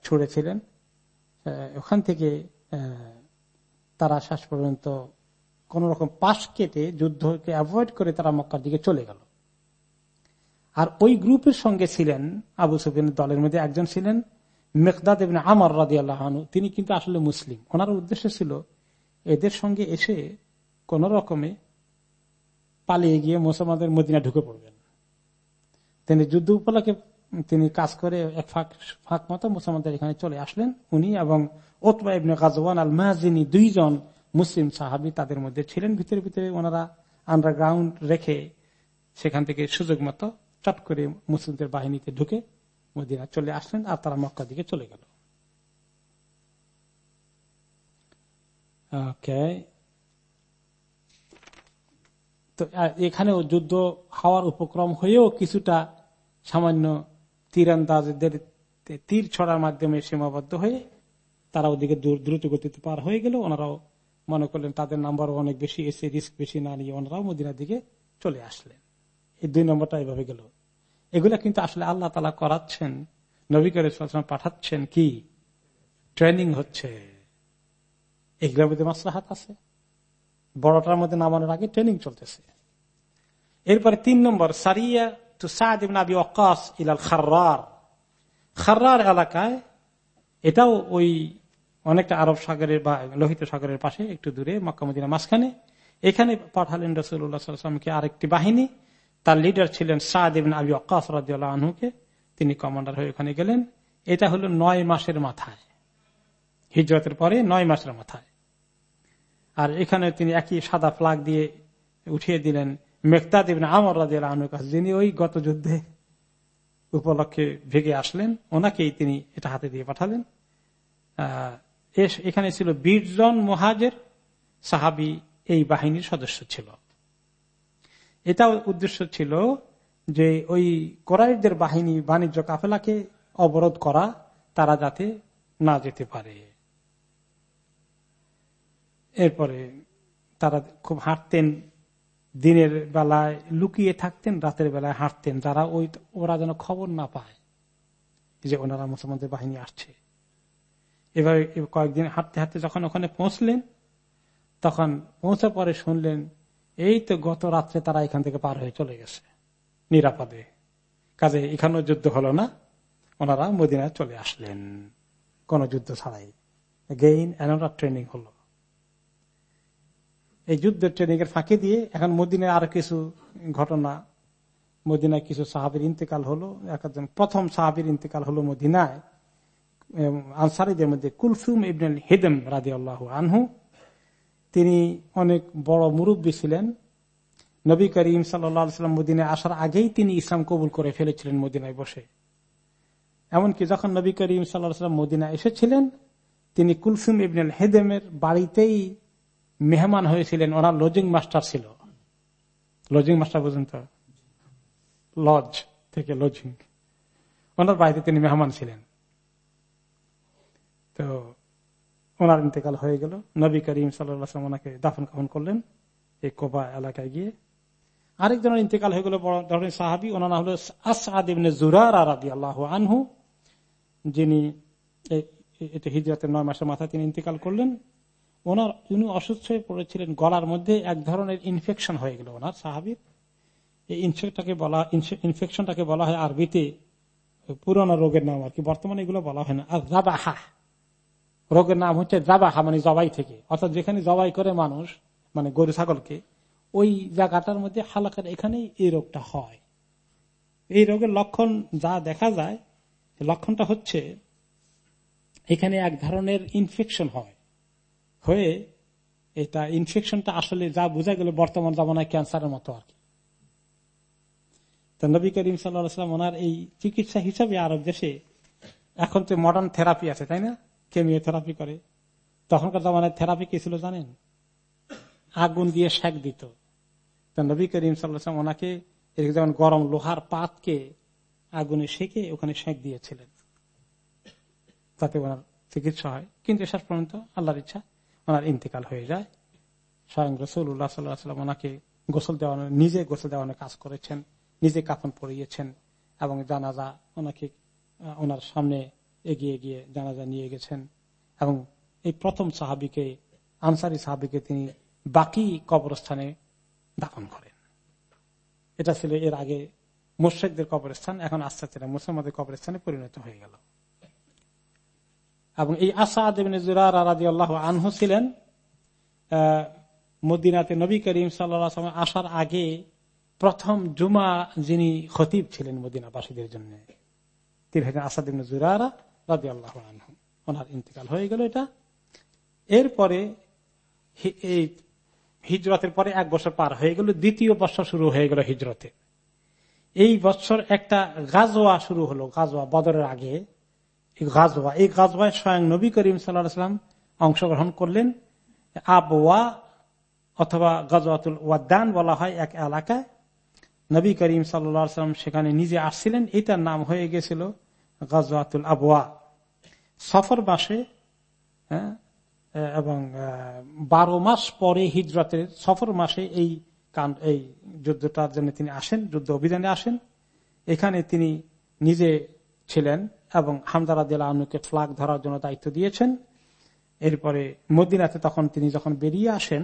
ছুড়েছিলেন। ওখান থেকে তারা শেষ পর্যন্ত কোন রকম পাশ কেটে যুদ্ধকে অ্যাভয়েড করে তারা মক্কার দিকে চলে গেল। আর ওই গ্রুপের সঙ্গে ছিলেন আবু সুফিন দলের মধ্যে একজন ছিলেন মেকদাদ আমার আল্লাহানু তিনি কিন্তু আসলে মুসলিম। ওনার উদ্দেশ্য ছিল এদের সঙ্গে এসে কোন রকমে পালিয়ে গিয়ে মুসলমানদের মদিনা ঢুকে পড়বেন। তিনি যুদ্ধ উপলক্ষে তিনি কাজ করে এক ফাঁক ফাঁক মতো মুসলমানদের এখানে চলে আসলেন উনি এবং ওতবা ইবনে গাজওয়ান আল মাহাজিনী দুইজন মুসলিম সাহাবি তাদের মধ্যে ছিলেন। ভিতরে ভিতরে ওনারা আন্ডারগ্রাউন্ড রেখে সেখান থেকে সুযোগ মতো চট করে মুসলিমদের বাহিনীতে ঢুকে মদিনা চলে আসলেন আর তারা মক্কা দিকে চলে গেল। তো এখানেও যুদ্ধ হওয়ার উপক্রম হয়েও কিছুটা সামান্য তীরান্দাজদের তীর ছড়ার মাধ্যমে সীমাবদ্ধ হয়ে তারা ওদিকে দ্রুত গতিতে পার হয়ে গেল। ওনারাও মনে করলেন তাদের নাম্বার অনেক বেশি, এসে রিস্ক বেশি না নিয়ে ওনারাও মদিনার দিকে চলে আসলেন। এই দুই নম্বরটা এভাবে গেল। এগুলা কিন্তু আসলে আল্লাহ তালা করাচ্ছেন, নবী করে পাঠাচ্ছেন কি? ট্রেনিং হচ্ছে। এগুলোর মধ্যে মাসলাহাত আছে। বড়টার মধ্যে নামানোর আগে ট্রেনিং চলতেছে। এরপরে তিন নম্বর, সারিয়া সাদি অকাস ইলাল খার্রার খার্রার এলাকায়, এটাও ওই অনেকটা আরব সাগরের বা লোহিত সাগরের পাশে, একটু দূরে মক্কামুদ্দিনা মাঝখানে। এখানে পাঠালেন রসুল্লাহামকে আরেকটি বাহিনী। তার লিডার ছিলেন সাদিন আবি অকাস রাজিউল্লাহ আনহুকে। তিনি কমান্ডার হয়ে ওখানে গেলেন। এটা হলো নয় মাসের মাথায়। হিজরতের পরে নয় মাসের মাথায়। আর এখানে তিনি একই সাদা ফ্লাগ দিয়ে উঠিয়ে দিলেন মেকতা দেবেন আমর রাজিয়াল আনুর কাছে, যিনি ওই গত যুদ্ধে উপলক্ষে ভেগে আসলেন, ওনাকেই তিনি এটা হাতে দিয়ে পাঠালেন। এখানে ছিল বীরজন মহাজের, সাহাবি এই বাহিনীর সদস্য ছিল। এটা উদ্দেশ্য ছিল যে ওই কোরআদের বাহিনী বাণিজ্য কাফেলাকে অবরোধ করা, তারা যাতে না যেতে পারে। এরপরে তারা খুব হাঁটতেন দিনের বেলায় লুকিয়ে থাকতেন, রাতের বেলায় হাঁটতেন। যারা ওই, ওরা যেন খবর না পায় যে ওনারা মুসলমানদের বাহিনী আসছে। এভাবে কয়েকদিন হাঁটতে হাঁটতে যখন ওখানে পৌঁছলেন, তখন পৌঁছার পরে শুনলেন, এই তো গত রাত্রে তারা এখান থেকে পার হয়ে চলে গেছে, নিরাপদে। কাজে এখানেও যুদ্ধ হলো না, ওনারা মদিনায় চলে আসলেন। কোন যুদ্ধ ছাড়াই। গেইন এনারা ট্রেনিং হলো। এই যুদ্ধের ট্রেনিং এর ফাঁকি দিয়ে এখন মদিনায় আর কিছু ঘটনা, মদিনায় কিছু সাহাবির ইন্তেকাল হলো একজন প্রথম সাহাবির ইন্তেকাল হলো মদিনায়। আনসারিদের মধ্যে কুলসুম ইবনুল হেদম রাজি আল্লাহ আনহু, তিনি অনেক বড় মুরব্বী ছিলেন। নবী করিম সাল্লাম মদিনে আসার আগেই তিনি ইসলাম কবুল করে ফেলেছিলেন মদিনায় বসে। এমনকি যখন নবী করিম সাল্লাম মদিনা এসেছিলেন, তিনি কুলসুম ইবনুল হেদেমের বাড়িতেই মেহমান হয়েছিলেন, ওনার লজিং মাস্টার ছিল। লজিং মাস্টার পর্যন্ত। লজ থেকে লজিং ওনার বাড়িতে তিনি মেহমান ছিলেন। তো ওনার ইন্তেকাল হয়ে গেল। নবী করিম সাল্লাম ওনাকে দাফন কাফন করলেন এই কোবা এলাকায় গিয়ে। আরেকজনের ইন্তেকাল হয়ে গেল বড় ধরনের সাহাবি, ওনার নাম হল আসাদিবনে জুরার আরাদি আল্লাহ আনহু। যিনি হিজরতের নয় মাসের মাথায় তিনি ইন্তেকাল করলেন। ওনার উনি অসুস্থ হয়ে পড়েছিলেন, গলার মধ্যে এক ধরনের ইনফেকশন হয়ে গেল ওনার, সাহাবির। এই ইনফেকটাকে বলা ইনফেকশনটাকে বলা হয় আরবিতে পুরোনো রোগের নাম আর কি, বর্তমানে এগুলো বলা হয় না। আর জাবাহা রোগের নাম হচ্ছে জাবাহা মানে জবাই থেকে। অর্থাৎ যেখানে জবাই করে মানুষ মানে গরু ছাগলকে, ওই জায়গাটার মধ্যে হালাকার এখানে এই রোগটা হয়। এই রোগের লক্ষণ যা দেখা যায়, লক্ষণটা হচ্ছে, এখানে এক ধরনের ইনফেকশন হয়। হয়ে এটা ইনফেকশনটা আসলে যা বোঝা গেল বর্তমান জামানায় ক্যান্সারের মতো আর কি। নবী করিম সাল্লাম ওনার এই চিকিৎসা হিসাবে আরব দেশে এখন তো মডার্ন থেরাপি আছে, তাই না? কেমিও থেরাপি করে। তখনকার জামানায় থেরাপি কি ছিল জানেন? আগুন দিয়ে শেক দিত। নবী করিম সাল্লাম ওনাকে যেমন গরম লোহার পাতকে আগুনে সেকে ওখানে শেক দিয়েছিলেন। তাতে ওনার চিকিৎসা হয়। কিন্তু শেষ পর্যন্ত আল্লাহর ইচ্ছা ওনার ইন্তেকাল হয়ে যায়। স্বয়ং রসুল্লাহ সাল্লাম ওনাকে গোসল দেওয়ানোর নিজে গোসল দেওয়ানোর কাজ করেছেন, নিজে কাফন পড়িয়েছেন এবং জানাজা ওনাকে ওনার সামনে এগিয়ে গিয়ে জানাজা নিয়ে গেছেন এবং এই প্রথম সাহাবিকে, আনসারি সাহাবিকে তিনি বাকি কবরস্থানে দাফন করেন। এটা ছিল এর আগে মুর্শেকদের কবরস্থান, এখন আস্তে আস্তে মুসলমানদের কবরস্থানে পরিণত হয়ে গেল। এবং এই আসাদ আল্লাহ আনহু ছিলেন মদিনাতে নবী করিম সাল্লাম আসার আগে প্রথম জুমা যিনি খতিব ছিলেন মদিনাবাসীদের জন্য। আসাদ জুরারা রাজি আল্লাহ আনহু, ওনার ইন্তেকাল হয়ে গেল এটা। এরপরে এই হিজরতের পরে এক বছর পার হয়ে গেল, দ্বিতীয় বছর শুরু হয়ে গেল হিজরতে। এই বছর একটা গাজোয়া শুরু হলো গাজোয়া বদরের আগে। গাজওয়া এই গাজওয়ায় স্বয়ং নবী করিম সাল্লাম অংশগ্রহণ করলেন। আবওয়া অথবা গজওয়াতুল ওয়াদ্দান বলা হয় এক এলাকায়। নবী করিম সাল্লাম সেখানে নিজে আসছিলেন। এটার নাম হয়ে গেছিল গজওয়াতুল আবওয়া। সফর মাসে হ্যাঁ, এবং বারো মাস পরে হিজরতের সফর মাসে এই এই যুদ্ধটার জন্য তিনি আসেন যুদ্ধ অভিযানে আসেন। এখানে তিনি নিজে ছিলেন এবং হামদারা আনুকে ফ্লাগ ধরার জন্য দায়িত্ব দিয়েছেন। এরপরে মদিনাতে তখন তিনি যখন বেরিয়ে আসেন,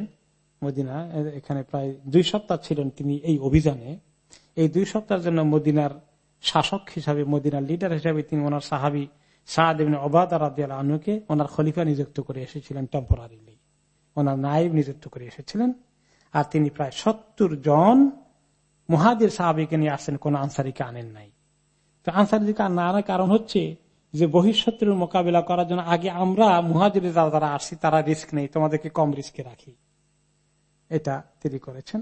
মদিনা এখানে প্রায় দুই সপ্তাহ ছিলেন তিনি এই অভিযানে। এই দুই সপ্তাহের জন্য মদিনার শাসক হিসাবে, মদিনার লিডার হিসাবে তিনি ওনার সাহাবি শাহদেবিন অবাদ আনুকে ওনার খলিফা নিযুক্ত করে এসেছিলেন টেম্পোরারিলি ওনার নাইব নিযুক্ত করে এসেছিলেন। আর তিনি প্রায় সত্তর জন মহাদের সাহাবিকে নিয়ে আসছেন, কোন আনসারিকে আনেন নাই। তো আনসারিকে না আনার কারণ হচ্ছে যে বহিঃশত্রুর মোকাবিলা করার জন্য আগে আমরা মুহাজির যারা যারা আসছি, তারা রিস্ক নেই, তোমাদেরকে কম রিস্কে রাখি। এটা তিনি করেছেন।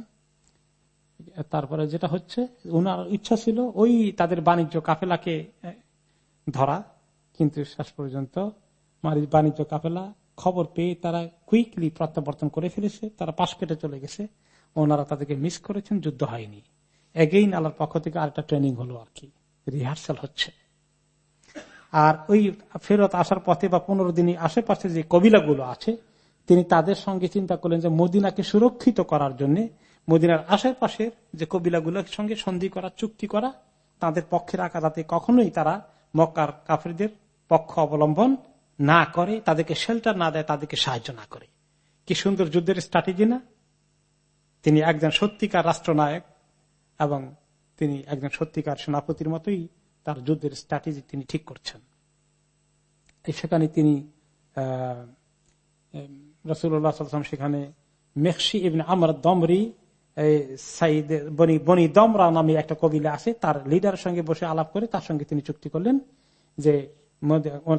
তারপরে যেটা হচ্ছে ওনার ইচ্ছা ছিল ওই তাদের বাণিজ্য কাফেলাকে ধরা, কিন্তু শেষ পর্যন্ত বাণিজ্য কাফেলা খবর পেয়ে তারা কুইকলি প্রত্যাবর্তন করে ফেলেছে, তারা পাশ কেটে চলে গেছে। ওনারা তাদেরকে মিস করেছেন, যুদ্ধ হয়নি। এগেইন আল্লাহর পক্ষ থেকে আরেকটা ট্রেনিং হলো আর কি। রিহার্সাল হচ্ছে। আর ওই ফেরত আসার পথে বা পনেরো দিনই আশেপাশে যে কবিলাগুলো আছে, তিনি তাদের সঙ্গে চিন্তা করলেন যে মদিনাকে সুরক্ষিত করার জন্য মদিনার আশেপাশের যে কবিলাগুলোর সঙ্গে সন্ধি করা, চুক্তি করা, তাদের পক্ষে রাখা যাতে কখনোই তারা মক্কার কাফরিদের পক্ষ অবলম্বন না করে, তাদেরকে শেল্টার না দেয়, তাদেরকে সাহায্য না করে। কি সুন্দর যুদ্ধের স্ট্র্যাটেজি না? তিনি একজন সত্যিকার রাষ্ট্রনায়ক এবং তিনি একজন সত্যিকার সেনাপতির মতোই তার যুদ্ধের স্ট্র্যাটেজি তিনি ঠিক করছেন। সেখানে তিনি রসুল্লাহ সেখানে মেক্সি ইবিন আমর দমরি বনি দমরা নামে একটা কবিলা আছে, তার লিডারের সঙ্গে বসে আলাপ করে তার সঙ্গে তিনি চুক্তি করলেন যে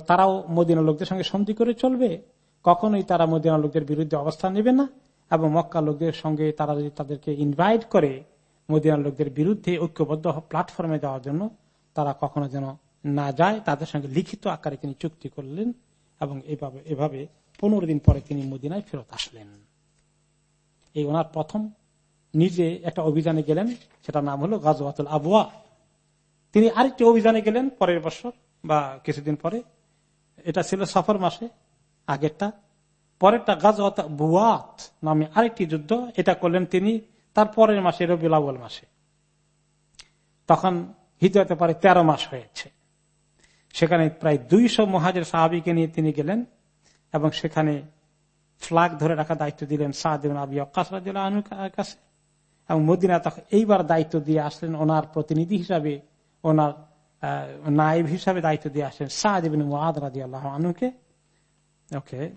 তারাও মদিনা লোকদের সঙ্গে সন্ধি করে চলবে, কখনোই তারা মদিনা লোকদের বিরুদ্ধে অবস্থান নেবে না এবং মক্কা লোকদের সঙ্গে তারা যদি তাদেরকে ইনভাইট করে মদিনা লোকদের বিরুদ্ধে ঐক্যবদ্ধ প্ল্যাটফর্মে যাওয়ার জন্য তারা কখনো যেন না যায়। তাদের সঙ্গে লিখিত আকারে তিনি চুক্তি করলেন এবং এভাবে এভাবে পনেরো দিন পরে তিনি মদিনায় ফেরত আসলেন। এই ওনার প্রথম নিজে একটা অভিযানে গেলেন। সেটা নাম হলো গাজওয়াতুল আবুয়া তিনি আরেকটি অভিযানে গেলেন পরের বছর বা কিছুদিন পরে। এটা ছিল সফর মাসে, আগেরটা। পরেরটা গাজওয়াত বুয়াত নামে আরেকটি যুদ্ধ। এটা করলেন তিনি তার পরের মাসে, রবিউল আউ্ল মাসে। তখন হিজরতে পরে তেরো মাস হয়েছে। সেখানে প্রায় দুইশো মহাজের সাহাবিকে নিয়ে তিনি গেলেন এবং সেখানে ফ্লাগ ধরে রাখা দায়িত্ব দিলেন কাছে। এবং মদিনা তখন এইবার দায়িত্ব দিয়ে আসলেন ওনার প্রতিনিধি হিসাবে, ওনার নাইব হিসাবে দায়িত্ব দিয়ে আসলেন সাহাদিবিন মুআদ রাজি আল্লাহ আনুকে ওকে।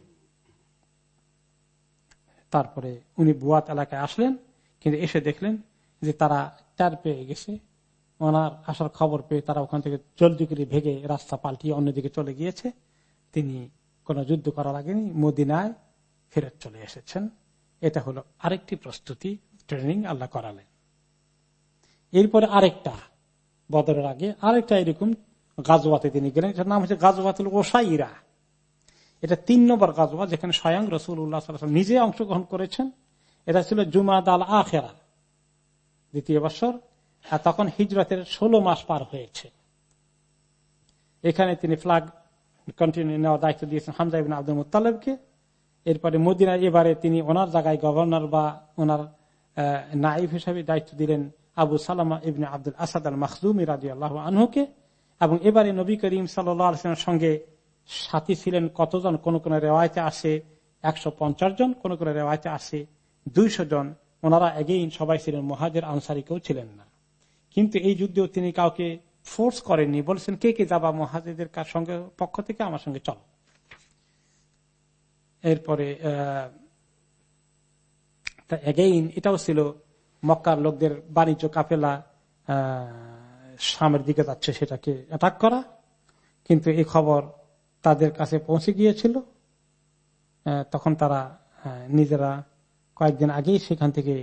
তারপরে উনি বুয়াত এলাকায় আসলেন। কিন্তু এসে দেখলেন যে তারা চার পেয়ে গেছে। ওনার আসার খবর পেয়ে তারা ওখান থেকে জলদি করে ভেগে রাস্তা পাল্টিয়ে অন্যদিকে চলে গিয়েছে। তিনি কোন যুদ্ধ করা লাগেনি, মদিনায় ফেরত চলে এসেছেন। এটা হলো আরেকটি প্রস্তুতি, ট্রেনিং আল্লাহ করালেন। এরপরে আরেকটা বদরের আগে আরেকটা এরকম গাজওয়াতে তিনি গেলেন, এটার নাম হচ্ছে গাজওয়াতুল ওসাইরা। এটা তিন নম্বর গাজওয়া যেখানে স্বয়ং রসুল উল্লাহ নিজে অংশগ্রহণ করেছেন। এটা ছিল জুমাদ আল আখেরা দ্বিতীয় বছর, আর তখন হিজরতের ষোলো মাস পার হয়েছে। এখানে তিনি ফ্লাগ কন্টিনিউ নেওয়ার দায়িত্ব দিয়েছেন হামজা ইবিন আব্দুল মুতালেবকে এরপরে মদিনা এবারে তিনি ওনার জায়গায় গভর্নর বা ওনার নাইফ হিসাবে দায়িত্ব দিলেন আবু সালামা ইবনে আব্দুল আসাদ আল মখদুম রাজি আল্লাহ আনহুকে। এবং এবারে নবী করিম সাল্লামের সঙ্গে সাথী ছিলেন কতজন? কোন কোন রেওয়ায়তে আসে একশো পঞ্চাশ জন, কোন কোন রেওয়ায়তে আসে দুইশো জন, ওনারা এগেইন সবাই ছিলেন, মহাজের, আনসারি কেউ ছিলেন না। কিন্তু এই যুদ্ধেও তিনি কাউকে ফোর্স করেননি, বলছেন, কে কে যাবা মহাজেদের সঙ্গে, পক্ষ থেকে আমার সঙ্গে চলো। এরপরে এগেইন এটাও ছিল মক্কার লোকদের বাণিজ্য কাফেলা সামের দিকে যাচ্ছে সেটাকে অ্যাটাক করা। কিন্তু এই খবর তাদের কাছে পৌঁছে গিয়েছিল। তখন তারা নিজেরা কয়েকদিন আগেই সেখান থেকে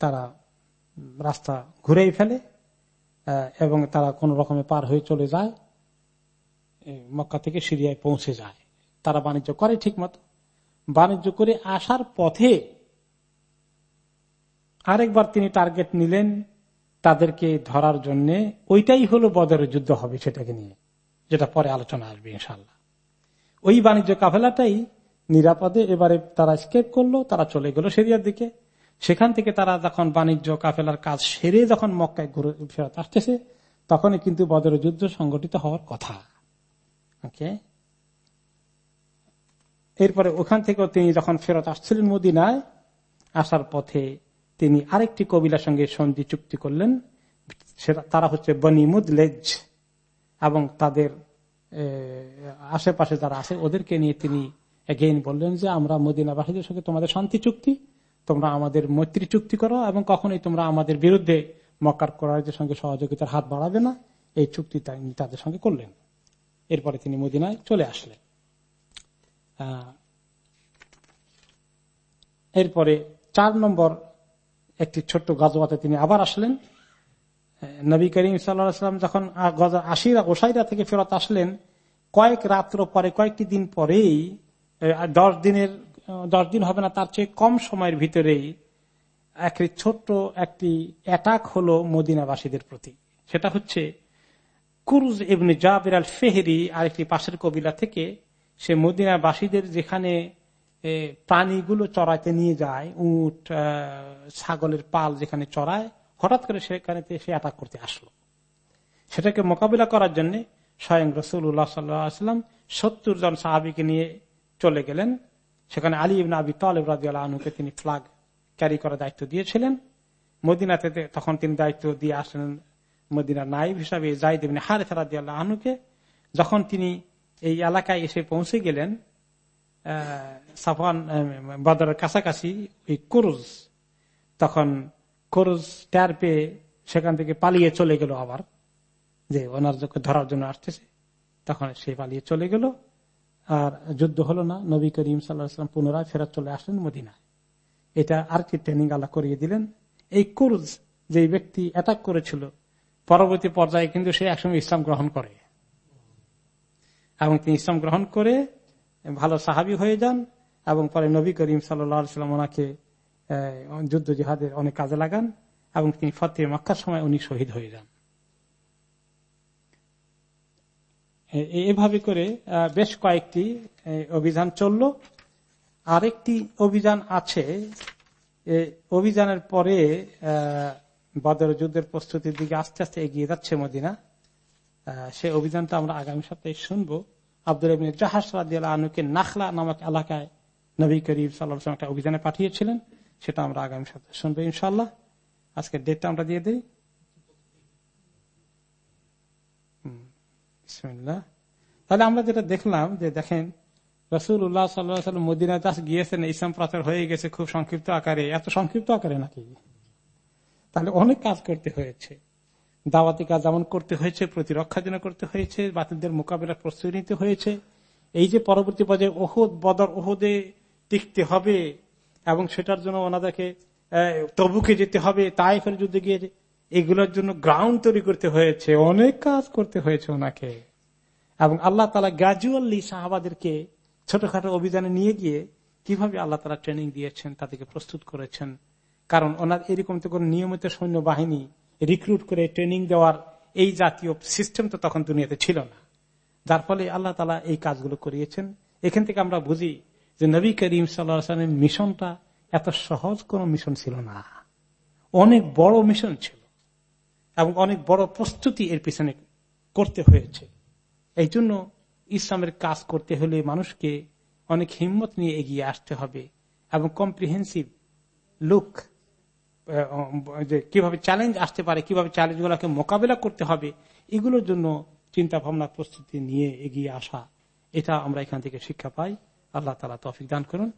তারা রাস্তা ঘুরেই ফেলে এবং তারা কোন রকমে পার হয়ে চলে যায় মক্কা থেকে সিরিয়ায় পৌঁছে যায়। তারা বাণিজ্য করে ঠিক মতো বাণিজ্য করে আসার পথে আরেকবার তিনি টার্গেট নিলেন তাদেরকে ধরার জন্য। ওইটাই হলো বদরের যুদ্ধ হবে সেটাকে নিয়ে, যেটা পরে আলোচনা আসবে ইনশাল্লাহ ওই বাণিজ্য কাফেলাটাই নিরাপদে এবারে তারা স্কেপ করল, তারা চলে গেল সেরিয়ার দিকে। সেখান থেকে তারা যখন বাণিজ্য, কাফেলার কাজ সেরে যখন মক্কায় ঘুরে ফেরত আসতেছে, তখনই কিন্তু বদরের যুদ্ধ সংগঠিত হওয়ার কথা। ওকে এরপরে ওখান থেকেও তিনি যখন ফেরত আসছিলেন মদিনায়, আসার পথে তিনি আরেকটি কবিলার সঙ্গে সন্ধি চুক্তি করলেন। তারা হচ্ছে বনিমুদ লেজ এবং তাদের আশেপাশে যারা আছে ওদেরকে নিয়ে তিনি এগেইন বললেন যে, আমরা মদিনাবাসীদের সঙ্গে তোমাদের শান্তি চুক্তি, তোমরা আমাদের মৈত্রী চুক্তি করো এবং কখনোই তোমরা আমাদের বিরুদ্ধে মক্কার কোরআদের সঙ্গে সহযোগিতার হাত বাড়াবে না। এই চুক্তি তাদের সঙ্গে করলেন। এরপরে তিনি মদিনায় চলে আসলেন। এরপরে চার নম্বর একটি ছোট্ট গজবাতে তিনি আবার আসলেন। নবী করিম সাল্লাম যখন আশিরা, ওসাইরা থেকে ফেরত আসলেন, কয়েক রাত্র পরে, কয়েকটি দিন পরেই দশ দিনের, দশ দিন হবে না, তার চেয়ে কম সময়ের ভিতরেই একটি ছোট্ট একটি অ্যাটাক হলো মদিনাবাসীদের প্রতি। সেটা হচ্ছে কুরুজ এমনি জাবির আল ফেহেরি আরেকটি পাশের কবিলা থেকে সে মদিনাবাসীদের যেখানে প্রাণীগুলো চড়াইতে নিয়ে যায়, উট ছাগলের পাল যেখানে চড়ায়, হঠাৎ করে সেখানে সে অ্যাটাক করতে আসলো। সেটাকে মোকাবিলা করার জন্য স্বয়ং রসুল্লাহ সাল্লাম সত্তর জন সাহাবিকে নিয়ে চলে গেলেন। সেখানে আলী ইবিন আবি তালেব আনুকে তিনি ফ্লাগ ক্যারি করার দায়িত্ব দিয়েছিলেন। মদিনাতে তখন তিনি দায়িত্ব দিয়ে আসলেন মদিনার নাইব হিসাবে জাহিদ হারে রাজি আল্লাহ আনুকে যখন তিনি এই এলাকায় এসে পৌঁছে গেলেন সাফান বাদরের কাছাকাছি ওই কুরুজ, তখন কুরুজ ট্যার পেয়ে সেখান থেকে পালিয়ে চলে গেল আবার। যে ওনার ধরার জন্য আসতেছে, তখন সে পালিয়ে চলে গেল। আর যুদ্ধ হলো না। নবী করিম সাল্লাহাম পুনরায় ফেরত চলে আসলেন মদিনায়। এটা আর কি ট্রেনিং আল্লাহ করিয়ে দিলেন। এই কুরুজ যে ব্যক্তি অ্যাটাক করেছিল, পরবর্তী পর্যায়ে কিন্তু সে একসময় ইসলাম গ্রহণ করে। এবং তিনি ইসলাম গ্রহণ করে ভালো সাহাবি হয়ে যান এবং পরে নবী করিম সাল্লাম ওনাকে যুদ্ধ জিহাদের অনেক কাজে লাগান এবং তিনি ফতে মক্কার সময় উনি শহীদ হয়ে যান। এভাবে করে বেশ কয়েকটি অভিযান চলল। আরেকটি অভিযান আছে অভিযানের পরে বদর যুদ্ধের প্রস্তুতির দিকে আস্তে আস্তে এগিয়ে যাচ্ছে মদিনা। সে অভিযানটা আমরা আগামী সপ্তাহে শুনব। আব্দুল জাহাজ আনুকে নাখলা নামক এলাকায় নবী করিম সাল্লাহ একটা অভিযানে পাঠিয়েছিলেন। সেটা আমরা আগামী সপ্তাহে শুনব ইনশাল্লাহ আজকে ডেটটা আমরা দিয়ে দিই। তাহলে আমরা যেটা দেখলাম যে দেখেন রসুল উল্লাহ সাল্লাম মদিনা দাস গিয়েছেন ইসলাম প্রচার হয়ে গেছে খুব সংক্ষিপ্ত আকারে। এত সংক্ষিপ্ত আকারে নাকি? তাহলে অনেক কাজ করতে হয়েছে। দাওয়াতি কাজ যেমন করতে হয়েছে প্রতিরক্ষার জন্য করতে হয়েছে, বাতিলদের মোকাবিলার প্রস্তুতি নিতে হয়েছে। এই যে পরবর্তী পর্যায়ে ওহদ, বদর ওহদে টিকতে হবে এবং সেটার জন্য ওনাদেরকে তবুকে যেতে হবে তাই ফের যুদ্ধে গিয়ে এগুলোর জন্য গ্রাউন্ড তৈরি করতে হয়েছে, অনেক কাজ করতে হয়েছে ওনাকে। এবং আল্লাহ তালা গ্রাজুয়ালি সাহাবাদেরকে ছোটখাটো অভিযানে নিয়ে গিয়ে কীভাবে আল্লাহ তালা ট্রেনিং দিয়েছেন তাদেরকে প্রস্তুত করেছেন। কারণ ওনার এরকম তো কোন নিয়মিত সৈন্য বাহিনী রিক্রুট করে ট্রেনিং দেওয়ার এই জাতীয় সিস্টেম তো তখন দুনিয়াতে ছিল না। যার ফলে আল্লাহ তালা এই কাজগুলো করিয়েছেন। এখান থেকে আমরা বুঝি যে নবী করিম সাল্লামের মিশনটা এত সহজ কোন মিশন ছিল না। অনেক বড় মিশন ছিল। এবং অনেক বড় প্রস্তুতি এর পিছনে করতে হয়েছে। এই জন্য ইসলামের কাজ করতে হলে মানুষকে অনেক হিম্মত নিয়ে এগিয়ে আসতে হবে এবং কম্প্রিহেন্সিভ লুক কীভাবে চ্যালেঞ্জ আসতে পারে, কীভাবে চ্যালেঞ্জ গুলাকে মোকাবেলা করতে হবে, এগুলোর জন্য চিন্তা ভাবনা প্রস্তুতি নিয়ে এগিয়ে আসা, এটা আমরা এখান থেকে শিক্ষা পাই। আল্লাহ তালা তফিক দান করুন।